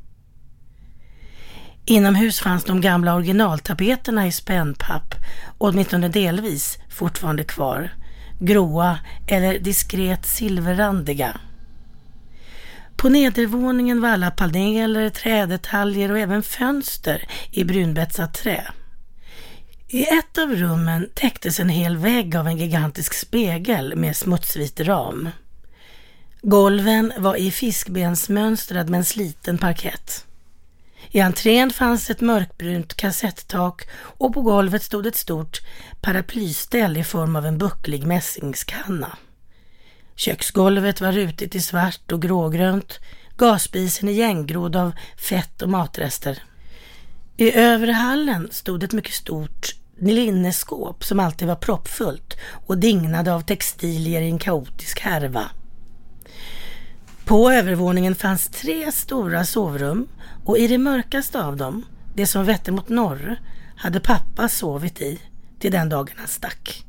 S10: Inomhus fanns de gamla originaltapeterna i spännpapp, åtminstone delvis fortfarande kvar. Gråa eller diskret silverrandiga. På nedervåningen var alla paneler, trädetaljer och även fönster i brunbetsat trä. I ett av rummen täcktes en hel vägg av en gigantisk spegel med smutsvit ram. Golven var i fiskbensmönstrad men sliten parkett. I entrén fanns ett mörkbrunt kassettak och på golvet stod ett stort paraplyställ i form av en bucklig mässingskanna. Köksgolvet var rutigt i svart och grågrönt, gasspisen igengrodd av fett och matrester. I övre hallen stod ett mycket stort linneskåp som alltid var proppfullt och dignade av textilier i en kaotisk härva. På övervåningen fanns tre stora sovrum och i det mörkaste av dem, det som vette mot norr, hade pappa sovit i till den dagen han stack.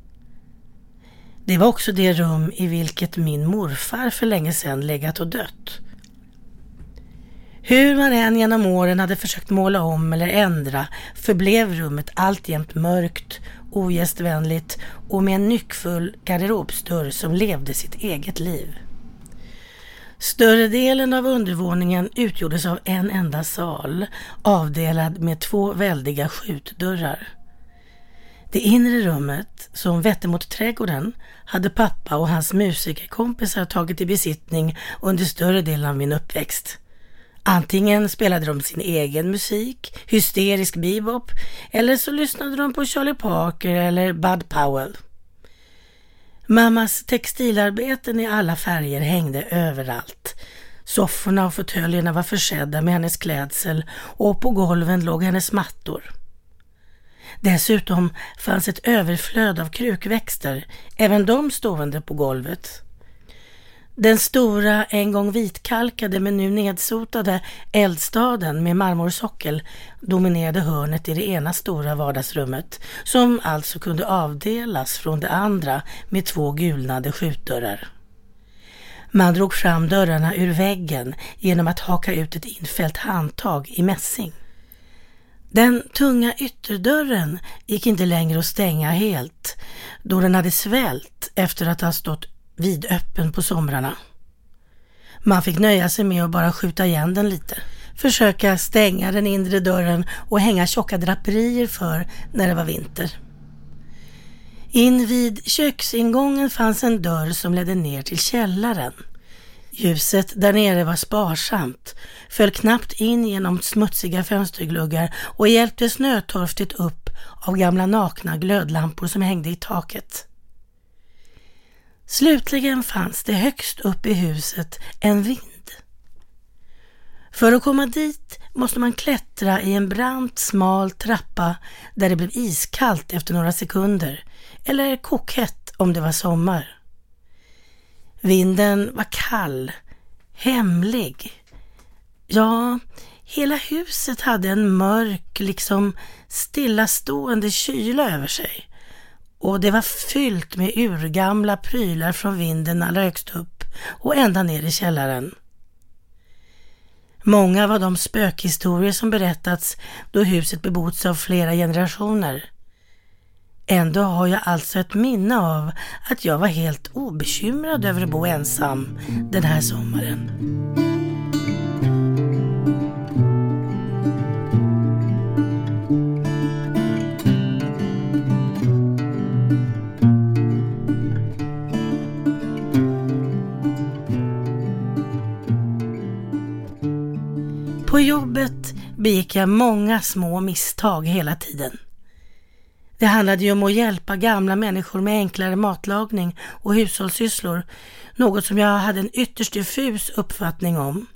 S10: Det var också det rum i vilket min morfar för länge sedan legat och dött. Hur man än genom åren hade försökt måla om eller ändra förblev rummet alltjämt mörkt, ogästvänligt och med en nyckfull garderobsdörr som levde sitt eget liv. Större delen av undervåningen utgjordes av en enda sal, avdelad med två väldiga skjutdörrar. Det inre rummet, som vette mot trädgården, hade pappa och hans musikerkompisar tagit i besittning under större delen av min uppväxt. Antingen spelade de sin egen musik, hysterisk bebop, eller så lyssnade de på Charlie Parker eller Bud Powell. Mammas textilarbeten i alla färger hängde överallt. Sofforna och fåtöljerna var försedda med hennes klädsel och på golven låg hennes mattor. Dessutom fanns ett överflöd av krukväxter, även de stående på golvet. Den stora, en gång vitkalkade men nu nedsotade eldstaden med marmorsockel dominerade hörnet i det ena stora vardagsrummet som alltså kunde avdelas från det andra med två gulnade skjutdörrar. Man drog fram dörrarna ur väggen genom att haka ut ett infällt handtag i mässing. Den tunga ytterdörren gick inte längre att stänga helt då den hade svällt efter att ha stått vidöppen på somrarna. Man fick nöja sig med att bara skjuta igen den lite. Försöka stänga den inre dörren och hänga tjocka draperier för när det var vinter. Invid köksingången fanns en dörr som ledde ner till källaren. Ljuset där nere var sparsamt, föll knappt in genom smutsiga fönstergluggar och hjälpte snötorftigt upp av gamla nakna glödlampor som hängde i taket. Slutligen fanns det högst upp i huset en vind. För att komma dit måste man klättra i en brant, smal trappa där det blev iskallt efter några sekunder, eller kokhett om det var sommar. Vinden var kall, hemlig. Ja, hela huset hade en mörk, liksom stillastående kyla över sig och det var fyllt med urgamla prylar från vinden allra högst upp och ända ner i källaren. Många var de spökhistorier som berättats då huset bebotts av flera generationer. Ändå har jag alltså ett minne av att jag var helt obekymrad över att bo ensam den här sommaren. På jobbet begick jag många små misstag hela tiden. Det handlade ju om att hjälpa gamla människor med enklare matlagning och hushållssysslor, något som jag hade en ytterst diffus uppfattning om.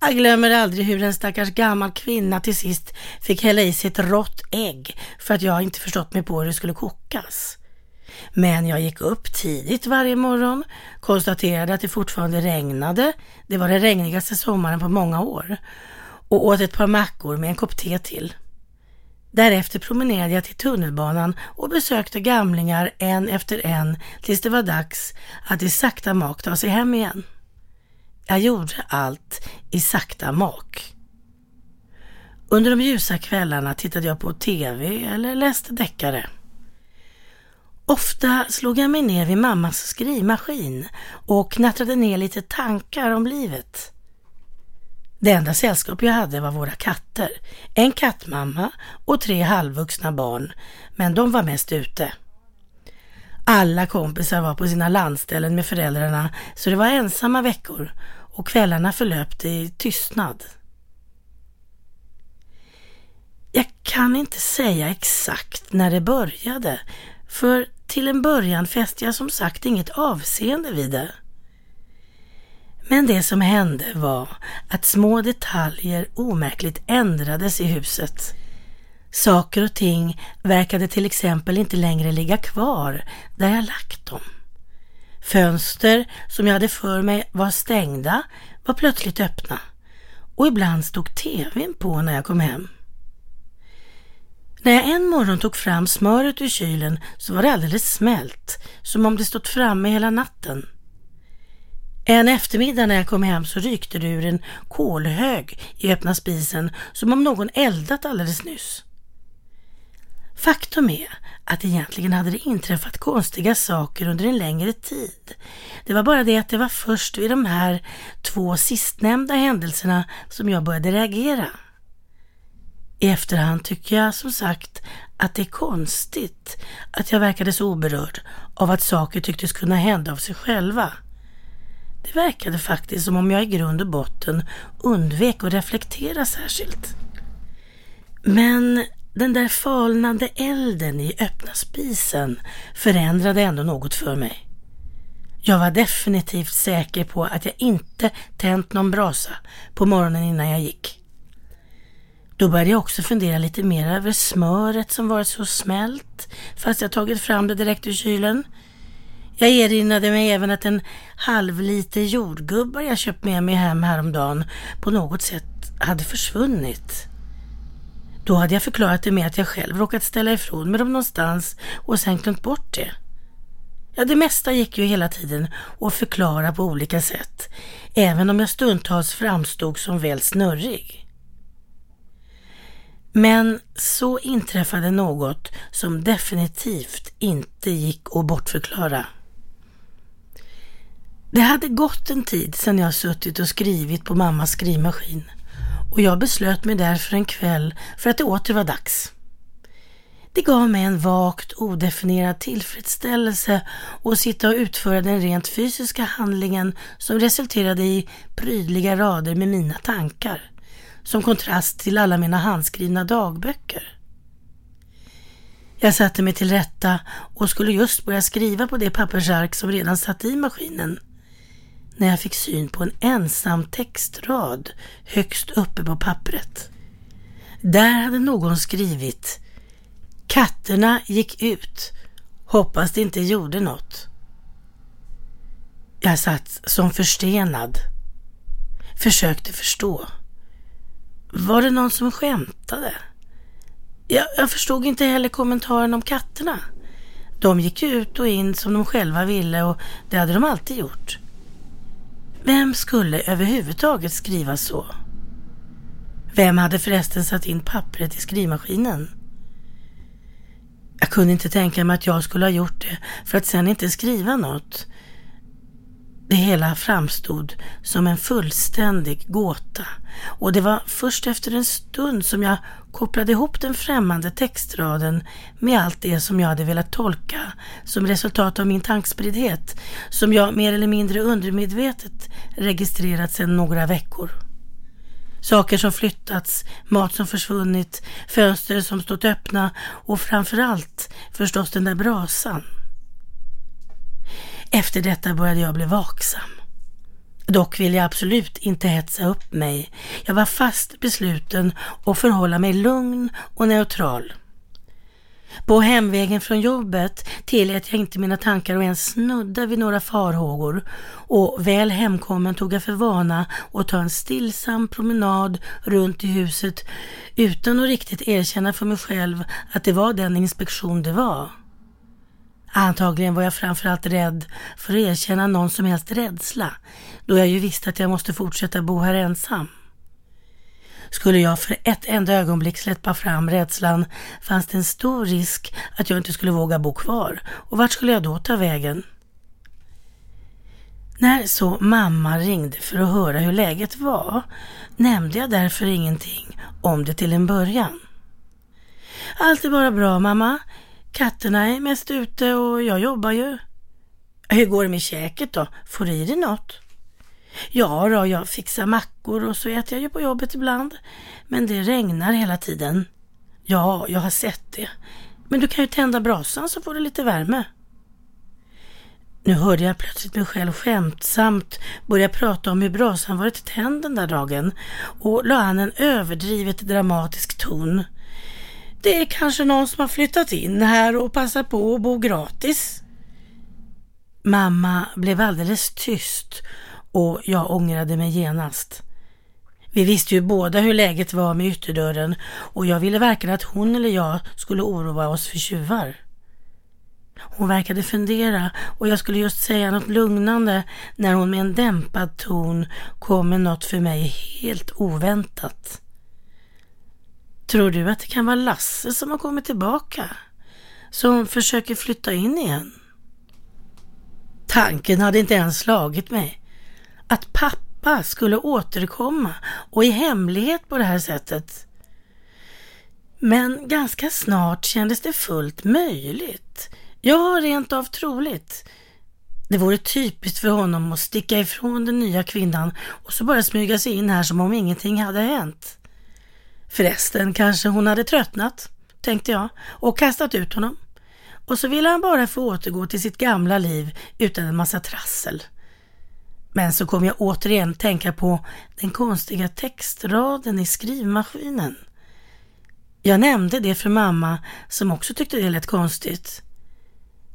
S10: Jag glömmer aldrig hur en stackars gammal kvinna till sist fick hälla i sig ett rått ägg för att jag inte förstått mig på hur det skulle kokas. Men jag gick upp tidigt varje morgon, konstaterade att det fortfarande regnade, det var den regnigaste sommaren på många år, och åt ett par mackor med en kopp te till. Därefter promenerade jag till tunnelbanan och besökte gamlingar en efter en tills det var dags att i sakta mak ta sig hem igen. Jag gjorde allt i sakta mak. Under de ljusa kvällarna tittade jag på TV eller läste deckare. Ofta slog jag mig ner vid mammas skrivmaskin och knattrade ner lite tankar om livet. Det enda sällskap jag hade var våra katter. En kattmamma och tre halvvuxna barn, men de var mest ute. Alla kompisar var på sina landställen med föräldrarna så det var ensamma veckor och kvällarna förlöpte i tystnad. Jag kan inte säga exakt när det började, för till en början fäste jag som sagt inget avseende vid det. Men det som hände var att små detaljer omärkligt ändrades i huset. Saker och ting verkade till exempel inte längre ligga kvar där jag lagt dem. Fönster som jag hade för mig var stängda var plötsligt öppna och ibland stod tvn på när jag kom hem. När jag en morgon tog fram smöret ur kylen så var det alldeles smält, som om det stått framme hela natten. En eftermiddag när jag kom hem så rykte det ur en kolhög i öppna spisen som om någon eldat alldeles nyss. Faktum är att egentligen hade det inträffat konstiga saker under en längre tid. Det var bara det att det var först vid de här två sistnämnda händelserna som jag började reagera. I efterhand tycker jag som sagt att det är konstigt att jag verkade så oberörd av att saker tycktes kunna hända av sig själva. Det verkade faktiskt som om jag i grund och botten undvek att reflektera särskilt. Men den där falnande elden i öppna spisen förändrade ändå något för mig. Jag var definitivt säker på att jag inte tänt någon brasa på morgonen innan jag gick. Då började jag också fundera lite mer över smöret som varit så smält fast jag tagit fram det direkt ur kylen. Jag erinrade mig även att en halv liter jordgubbar jag köpt med mig hem häromdagen på något sätt hade försvunnit. Då hade jag förklarat det med att jag själv råkat ställa ifrån mig dem någonstans och sen glömt bort det. Ja, det mesta gick ju hela tiden att förklara på olika sätt, även om jag stundtals framstod som väl snurrig. Men så inträffade något som definitivt inte gick att bortförklara. Det hade gått en tid sedan jag suttit och skrivit på mammas skrivmaskin och jag beslöt mig därför en kväll för att det åter var dags. Det gav mig en vagt odefinierad tillfredsställelse att sitta och utföra den rent fysiska handlingen som resulterade i prydliga rader med mina tankar som kontrast till alla mina handskrivna dagböcker. Jag satte mig till rätta och skulle just börja skriva på det pappersark som redan satt i maskinen när jag fick syn på en ensam textrad högst uppe på pappret. Där hade någon skrivit Katterna gick ut. Hoppas det inte gjorde något. Jag satt som förstenad. Försökte förstå. Var det någon som skämtade? Jag, jag förstod inte heller kommentaren om katterna. De gick ut och in som de själva ville och det hade de alltid gjort. Vem skulle överhuvudtaget skriva så? Vem hade förresten satt in pappret i skrivmaskinen? Jag kunde inte tänka mig att jag skulle ha gjort det för att sen inte skriva något. Det hela framstod som en fullständig gåta och det var först efter en stund som jag kopplade ihop den främmande textraden med allt det som jag hade velat tolka som resultat av min tankspriddhet som jag mer eller mindre undermedvetet registrerat sedan några veckor. Saker som flyttats, mat som försvunnit, fönster som stått öppna och framförallt förstås den där brasan. Efter detta började jag bli vaksam. Dock ville jag absolut inte hetsa upp mig. Jag var fast besluten att förhålla mig lugn och neutral. På hemvägen från jobbet tillät jag inte mina tankar att ens snudda vid några farhågor och väl hemkommen tog jag för vana att ta en stillsam promenad runt i huset utan att riktigt erkänna för mig själv att det var den inspektion det var. Antagligen var jag framförallt rädd för att erkänna någon som helst rädsla, då jag ju visste att jag måste fortsätta bo här ensam. Skulle jag för ett enda ögonblick släppa fram rädslan fanns det en stor risk att jag inte skulle våga bo kvar. Och vart skulle jag då ta vägen? När så mamma ringde för att höra hur läget var nämnde jag därför ingenting om det till en början. Allt är bara bra mamma. Katterna är mest ute och jag jobbar ju. Hur går det med käket då? Får du i dig något? Ja då, jag fixar mackor och så äter jag ju på jobbet ibland. Men det regnar hela tiden. Ja, jag har sett det. Men du kan ju tända brasan så får du lite värme. Nu hörde jag plötsligt mig själv skämtsamt börja prata om hur brasan varit tänd den där dagen och la an en överdrivet dramatisk ton. Det är kanske någon som har flyttat in här och passar på att bo gratis. Mamma blev alldeles tyst och jag ångrade mig genast. Vi visste ju båda hur läget var med ytterdörren och jag ville varken att hon eller jag skulle oroa oss för tjuvar. Hon verkade fundera och jag skulle just säga något lugnande när hon med en dämpad ton kom med något för mig helt oväntat. Tror du att det kan vara Lasse som har kommit tillbaka? Som försöker flytta in igen? Tanken hade inte ens slagit mig. Att pappa skulle återkomma och i hemlighet på det här sättet. Men ganska snart kändes det fullt möjligt. Ja, rent av troligt. Det vore typiskt för honom att sticka ifrån den nya kvinnan och så bara smyga sig in här som om ingenting hade hänt. Förresten kanske hon hade tröttnat, tänkte jag, och kastat ut honom. Och så ville han bara få återgå till sitt gamla liv utan en massa trassel. Men så kom jag återigen tänka på den konstiga textraden i skrivmaskinen. Jag nämnde det för mamma som också tyckte det lät konstigt.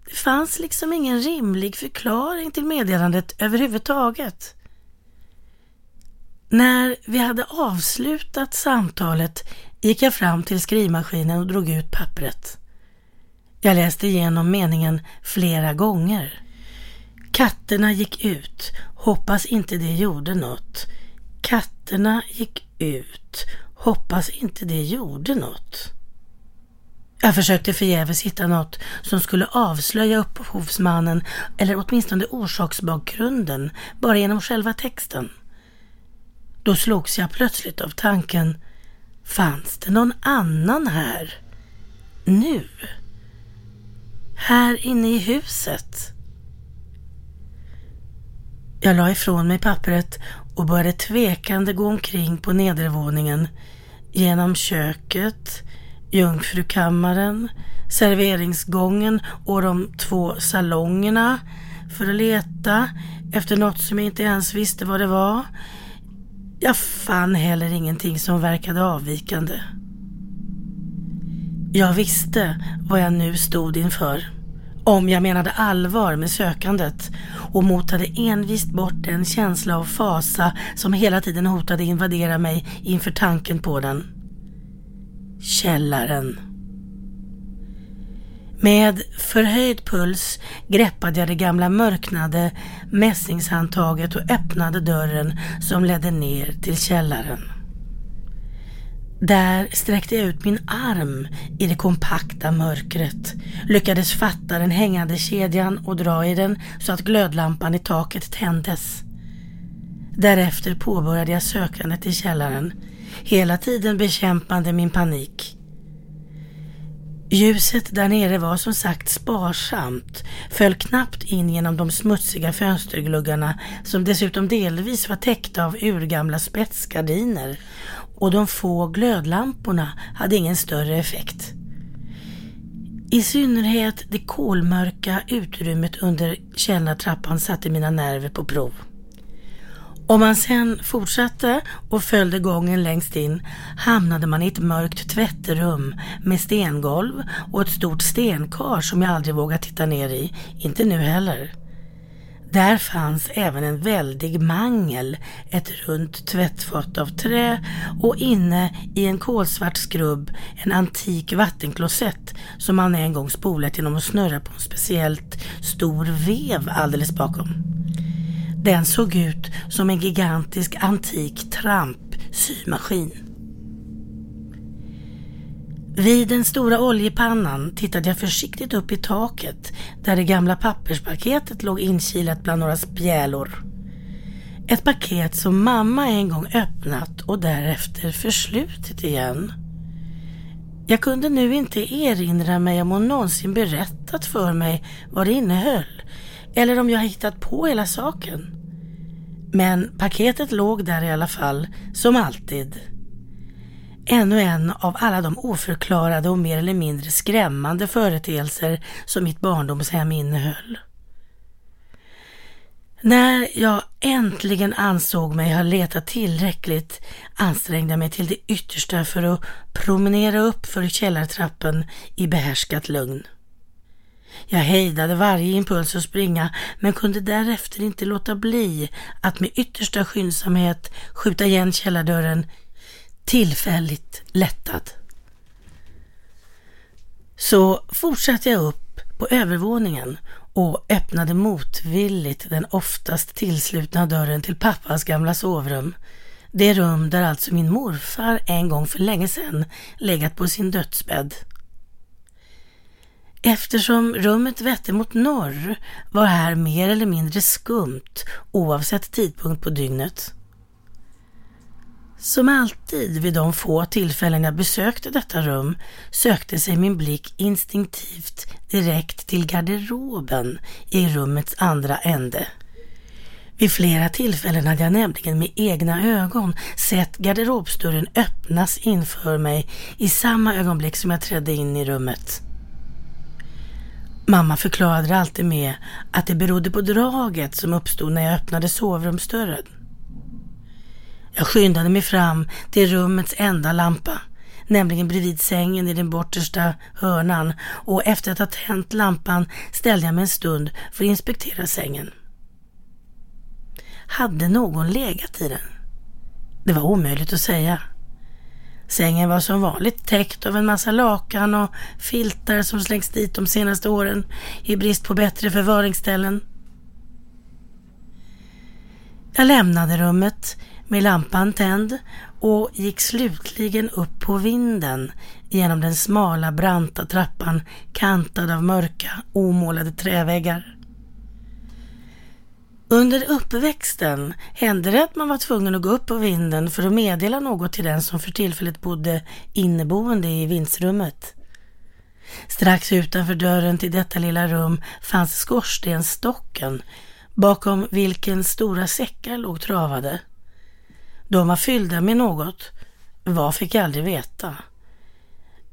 S10: Det fanns liksom ingen rimlig förklaring till meddelandet överhuvudtaget. När vi hade avslutat samtalet gick jag fram till skrivmaskinen och drog ut pappret. Jag läste igenom meningen flera gånger. Katterna gick ut. Hoppas inte det gjorde något. Katterna gick ut. Hoppas inte det gjorde något. Jag försökte förgäves hitta något som skulle avslöja upphovsmannen eller åtminstone orsaksbakgrunden bara genom själva texten. Då slogs jag plötsligt av tanken, fanns det någon annan här? Nu? Här inne i huset? Jag la ifrån mig pappret och började tvekande gå omkring på nedervåningen genom köket, jungfrukammaren, serveringsgången och de två salongerna för att leta efter något som jag inte ens visste vad det var. Jag fann heller ingenting som verkade avvikande. Jag visste vad jag nu stod inför. Om jag menade allvar med sökandet och motade envist bort den känsla av fasa som hela tiden hotade invadera mig inför tanken på den. Källaren. Med förhöjd puls greppade jag det gamla mörknade mässingshandtaget och öppnade dörren som ledde ner till källaren. Där sträckte jag ut min arm i det kompakta mörkret, lyckades fatta den hängande kedjan och dra i den så att glödlampan i taket tändes. Därefter påbörjade jag sökandet i källaren, hela tiden bekämpande min panik. Ljuset där nere var som sagt sparsamt, föll knappt in genom de smutsiga fönstergluggarna som dessutom delvis var täckta av urgamla spetsgardiner och de få glödlamporna hade ingen större effekt. I synnerhet det kolmörka utrymmet under källartrappan satte mina nerver på prov. Om man sen fortsatte och följde gången längst in hamnade man i ett mörkt tvättrum med stengolv och ett stort stenkar som jag aldrig vågat titta ner i, inte nu heller. Där fanns även en väldig mangel, ett runt tvättfat av trä och inne i en kolsvart skrubb en antik vattenklosett som man en gång spolat genom att snurra på en speciellt stor vev alldeles bakom. Den såg ut som en gigantisk antik trampsymaskin. Vid den stora oljepannan tittade jag försiktigt upp i taket där det gamla papperspaketet låg inkilat bland några spjälor. Ett paket som mamma en gång öppnat och därefter förslutit igen. Jag kunde nu inte erinra mig om hon någonsin berättat för mig vad det innehöll eller om jag hittat på hela saken. Men paketet låg där i alla fall, som alltid. Ännu en av alla de oförklarade och mer eller mindre skrämmande företeelser som mitt barndomshem innehöll. När jag äntligen ansåg mig ha letat tillräckligt ansträngde jag mig till det yttersta för att promenera upp för källartrappen i behärskat lugn. Jag hejdade varje impuls att springa men kunde därefter inte låta bli att med yttersta skyndsamhet skjuta igen källardörren, tillfälligt lättad. Så fortsatte jag upp på övervåningen och öppnade motvilligt den oftast tillslutna dörren till pappas gamla sovrum. Det rum där alltså min morfar en gång för länge sedan legat på sin dödsbädd. Eftersom rummet vette mot norr var här mer eller mindre skumt oavsett tidpunkt på dygnet. Som alltid vid de få tillfällen jag besökte detta rum sökte sig min blick instinktivt direkt till garderoben i rummets andra ände. Vid flera tillfällen hade jag nämligen med egna ögon sett garderobsdörren öppnas inför mig i samma ögonblick som jag trädde in i rummet. Mamma förklarade det alltid med att det berodde på draget som uppstod när jag öppnade sovrumsdörren. Jag skyndade mig fram till rummets enda lampa, nämligen bredvid sängen i den bortersta hörnan och efter att ha tänt lampan ställde jag mig en stund för att inspektera sängen. Hade någon legat i den? Det var omöjligt att säga. Sängen var som vanligt täckt av en massa lakan och filtar som slängts dit de senaste åren i brist på bättre förvaringsställen. Jag lämnade rummet med lampan tänd och gick slutligen upp på vinden genom den smala branta trappan kantad av mörka omålade träväggar. Under uppväxten hände det att man var tvungen att gå upp på vinden för att meddela något till den som för tillfället bodde inneboende i vindsrummet. Strax utanför dörren till detta lilla rum fanns skorstenstocken bakom vilken stora säckar låg travade. De var fyllda med något. Vad fick jag aldrig veta.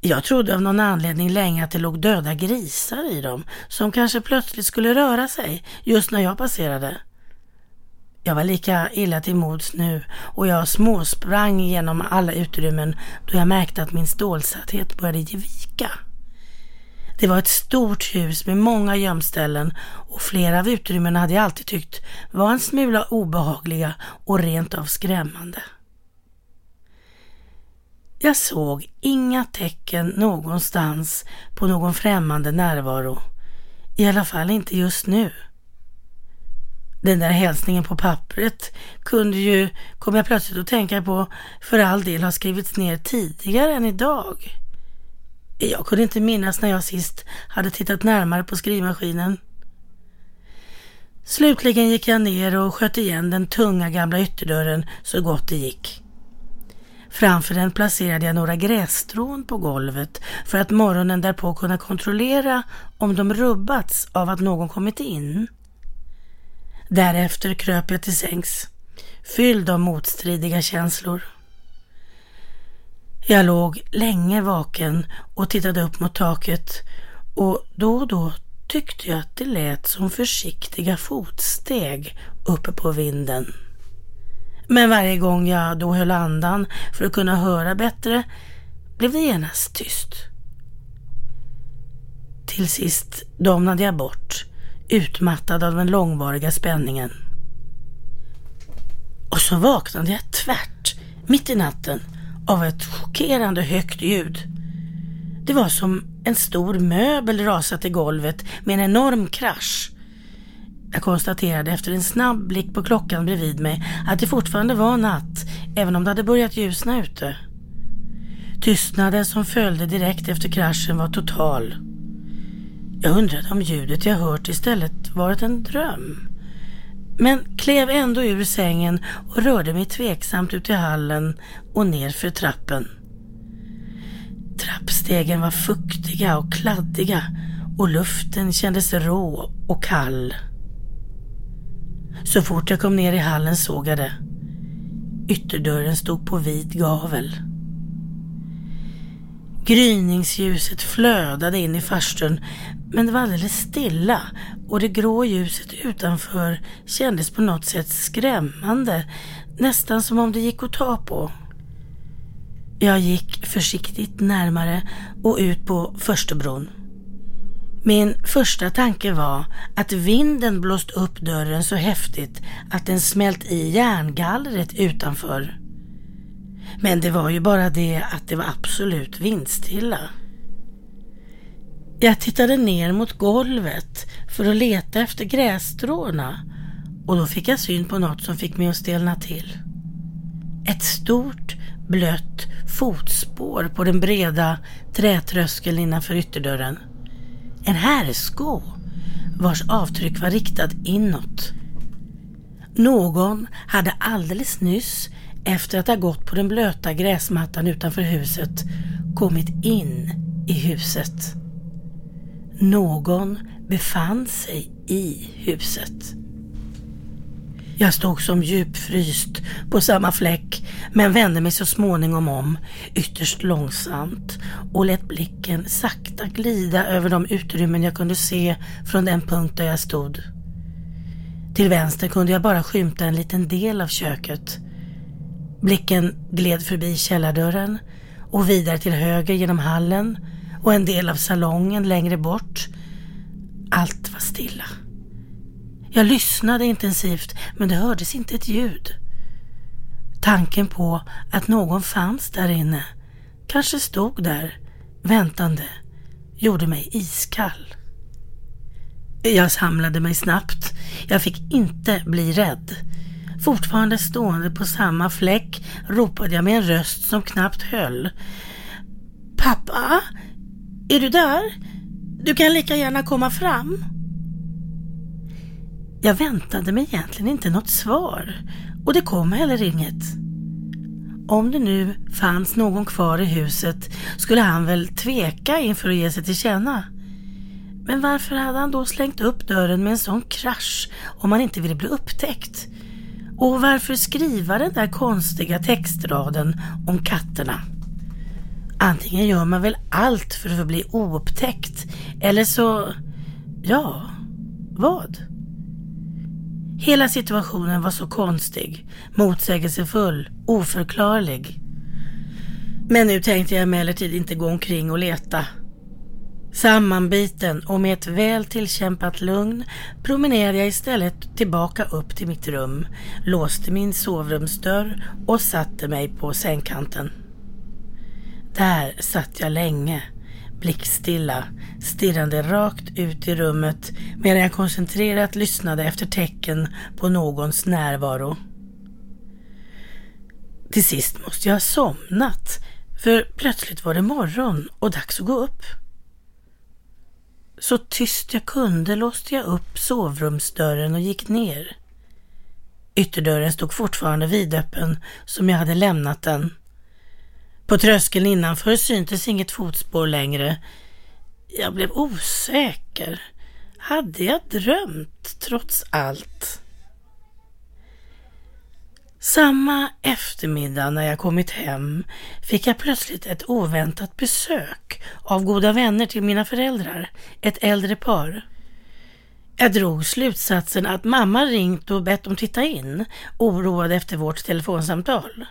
S10: Jag trodde av någon anledning länge att det låg döda grisar i dem som kanske plötsligt skulle röra sig just när jag passerade. Jag var lika illa till mods nu och jag småsprang genom alla utrymmen då jag märkte att min stålsatthet började ge vika. Det var ett stort hus med många gömställen och flera av utrymmena hade jag alltid tyckt var en smula obehagliga och rent av skrämmande. Jag såg inga tecken någonstans på någon främmande närvaro. I alla fall inte just nu. Den där hälsningen på pappret kunde ju, kom jag plötsligt att tänka på, för all del ha skrivits ner tidigare än idag. Jag kunde inte minnas när jag sist hade tittat närmare på skrivmaskinen. Slutligen gick jag ner och sköt igen den tunga gamla ytterdörren så gott det gick. Framför den placerade jag några grässtrån på golvet för att morgonen därpå kunna kontrollera om de rubbats av att någon kommit in. Därefter kröp jag till sängs, fylld av motstridiga känslor. Jag låg länge vaken och tittade upp mot taket och då och då tyckte jag att det lät som försiktiga fotsteg uppe på vinden. Men varje gång jag då höll andan för att kunna höra bättre blev det genast tyst. Till sist domnade jag bort, utmattad av den långvariga spänningen. Och så vaknade jag tvärt, mitt i natten, av ett chockerande högt ljud. Det var som en stor möbel rasat i golvet med en enorm krasch. Jag konstaterade efter en snabb blick på klockan bredvid mig att det fortfarande var natt, även om det hade börjat ljusna ute. Tystnaden som följde direkt efter kraschen var total. Jag undrade om ljudet jag hört istället varit en dröm. Men klev ändå ur sängen och rörde mig tveksamt ut i hallen och ner för trappen. Trappstegen var fuktiga och kladdiga och luften kändes rå och kall. Så fort jag kom ner i hallen såg jag det. Ytterdörren stod på vit gavel. Gryningsljuset flödade in i farstun men det var alldeles stilla och det grå ljuset utanför kändes på något sätt skrämmande, nästan som om det gick att ta på. Jag gick försiktigt närmare och ut på förstebron. Min första tanke var att vinden blåst upp dörren så häftigt att den smält i järngallret utanför. Men det var ju bara det att det var absolut vindstilla. Jag tittade ner mot golvet för att leta efter grässtråna och då fick jag syn på något som fick mig att stelna till. Ett stort blött fotspår på den breda trätröskeln innanför ytterdörren. En herrsko vars avtryck var riktat inåt. Någon hade alldeles nyss, efter att ha gått på den blöta gräsmattan utanför huset, kommit in i huset. Någon befann sig i huset. Jag stod som djupfryst på samma fläck men vände mig så småningom om ytterst långsamt och lät blicken sakta glida över de utrymmen jag kunde se från den punkt där jag stod. Till vänster kunde jag bara skymta en liten del av köket. Blicken gled förbi källardörren och vidare till höger genom hallen och en del av salongen längre bort. Allt var stilla. Jag lyssnade intensivt men det hördes inte ett ljud. Tanken på att någon fanns där inne, kanske stod där, väntande, gjorde mig iskall. Jag samlade mig snabbt. Jag fick inte bli rädd. Fortfarande stående på samma fläck ropade jag med en röst som knappt höll. Pappa? Är du där? Du kan lika gärna komma fram. Jag väntade mig egentligen inte något svar och det kom heller inget. Om det nu fanns någon kvar i huset skulle han väl tveka inför att ge sig till känna. Men varför hade han då slängt upp dörren med en sån krasch om han inte ville bli upptäckt? Och varför skriva den där konstiga textraden om katterna? Antingen gör man väl allt för att bli oupptäckt eller så... Ja, vad? Hela situationen var så konstig, motsägelsefull, oförklarlig. Men nu tänkte jag emellertid inte gå omkring och leta. Sammanbiten och med ett väl tillkämpat lugn promenerade jag istället tillbaka upp till mitt rum, låste min sovrumsdörr och satte mig på sängkanten. Där satt jag länge, blickstilla, stirrande rakt ut i rummet medan jag koncentrerat lyssnade efter tecken på någons närvaro. Till sist måste jag ha somnat, för plötsligt var det morgon och dags att gå upp. Så tyst jag kunde låste jag upp sovrumsdörren och gick ner. Ytterdörren stod fortfarande vidöppen som jag hade lämnat den. På tröskeln innanför syntes inget fotspår längre. Jag blev osäker. Hade jag drömt trots allt? Samma eftermiddag när jag kommit hem fick jag plötsligt ett oväntat besök av goda vänner till mina föräldrar, ett äldre par. Jag drog slutsatsen att mamma ringt och bett dem titta in, oroad efter vårt telefonsamtal.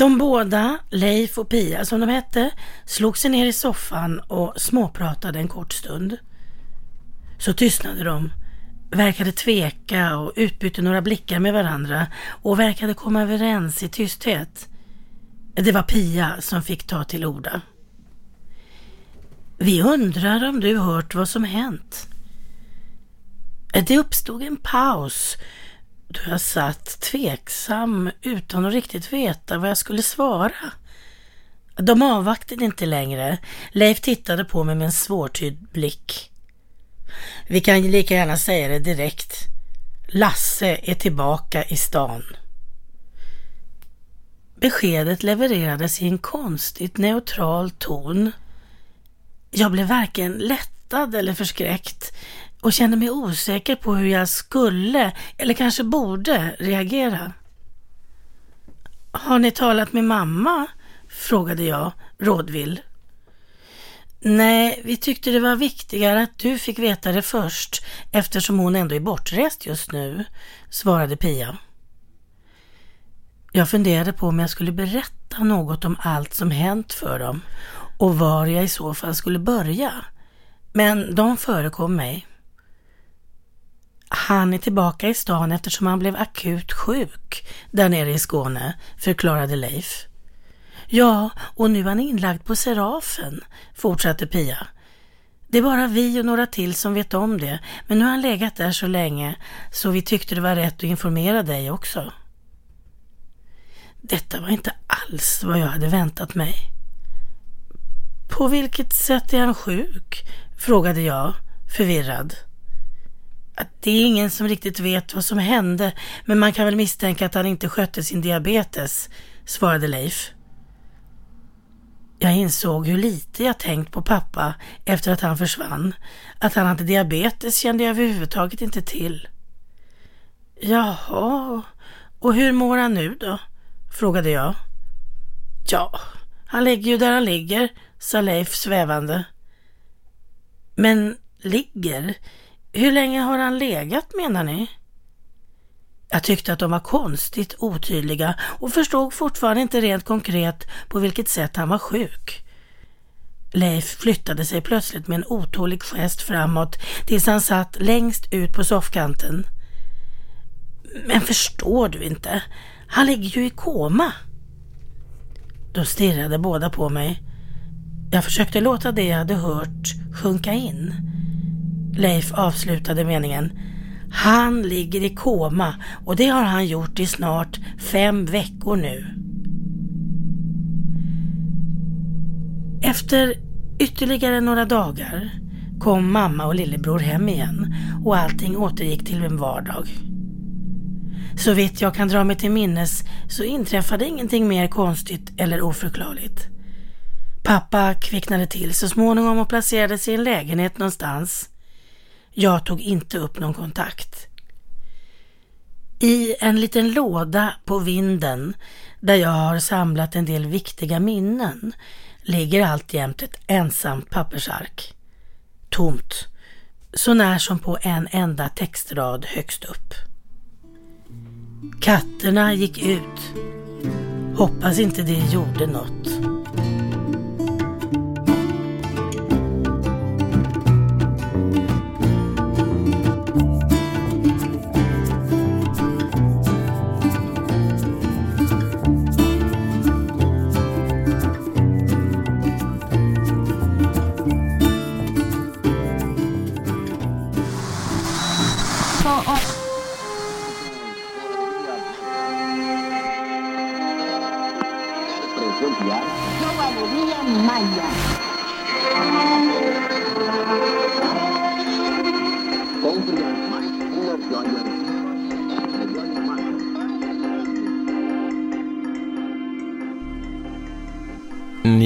S10: De båda, Leif och Pia som de hette, slog sig ner i soffan och småpratade en kort stund. Så tystnade de, verkade tveka och utbytte några blickar med varandra och verkade komma överens i tysthet. Det var Pia som fick ta till orda. Vi undrar om du hört vad som hänt. Det uppstod en paus då jag satt tveksam utan att riktigt veta vad jag skulle svara. De avvaktade inte längre. Leif tittade på mig med en svårtydd blick. Vi kan lika gärna säga det direkt. Lasse är tillbaka i stan. Beskedet levererades i en konstigt neutral ton. Jag blev varken lättad eller förskräckt och kände mig osäker på hur jag skulle eller kanske borde reagera. Har ni talat med mamma? frågade jag rådvill. Nej, vi tyckte det var viktigare att du fick veta det först eftersom hon ändå är bortrest just nu, svarade Pia. Jag funderade på om jag skulle berätta något om allt som hänt för dem och var jag i så fall skulle börja. Men de förekom mig. Han är tillbaka i stan eftersom han blev akut sjuk där nere i Skåne, förklarade Leif. Ja, och nu är han inlagd på Serafen, fortsatte Pia. Det är bara vi och några till som vet om det, men nu har han legat där så länge så vi tyckte det var rätt att informera dig också. Detta var inte alls vad jag hade väntat mig. På vilket sätt är han sjuk? frågade jag, förvirrad. Det är ingen som riktigt vet vad som hände, men man kan väl misstänka att han inte skötte sin diabetes, svarade Leif. Jag insåg hur lite jag tänkt på pappa efter att han försvann. Att han hade diabetes kände jag överhuvudtaget inte till. Jaha, och hur mår han nu då? frågade jag. Ja, han ligger ju där han ligger, sa Leif svävande. Men ligger? Hur länge har han legat menar ni? Jag tyckte att de var konstigt otydliga och förstod fortfarande inte rent konkret på vilket sätt han var sjuk. Leif flyttade sig plötsligt med en otålig gest framåt tills han satt längst ut på soffkanten. Men förstår du inte? Han ligger ju i koma. Då stirrade båda på mig. Jag försökte låta det jag hade hört sjunka in. Leif avslutade meningen. Han ligger i koma och det har han gjort i snart fem veckor nu. Efter ytterligare några dagar kom mamma och lillebror hem igen och allting återgick till en vardag. Så vitt jag kan dra mig till minnes så inträffade ingenting mer konstigt eller oförklarligt. Pappa kvicknade till så småningom och placerade sig i en lägenhet någonstans. Jag tog inte upp någon kontakt. I en liten låda på vinden där jag har samlat en del viktiga minnen ligger alltjämt ett ensamt pappersark. Tomt, så när som på en enda textrad högst upp. Katterna gick ut. Hoppas inte det gjorde något.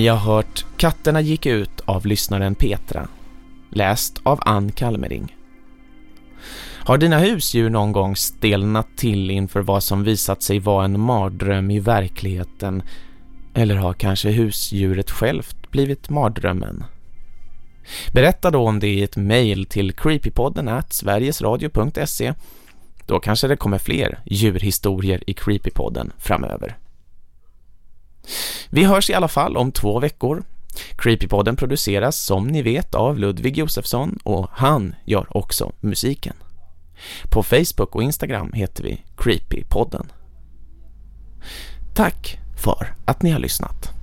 S4: Ni har hört Katterna gick ut av lyssnaren Petra. Läst av Ann Kalmering. Har dina husdjur någon gång stelnat till inför vad som visat sig vara en mardröm i verkligheten? Eller har kanske husdjuret självt blivit mardrömmen? Berätta då om det i ett mejl till creepypodden at sverigesradio.se. Då kanske det kommer fler djurhistorier i Creepypodden framöver. Vi hörs i alla fall om två veckor. Creepypodden produceras som ni vet av Ludvig Josefsson och han gör också musiken. På Facebook och Instagram heter vi Creepypodden. Tack för att ni har lyssnat.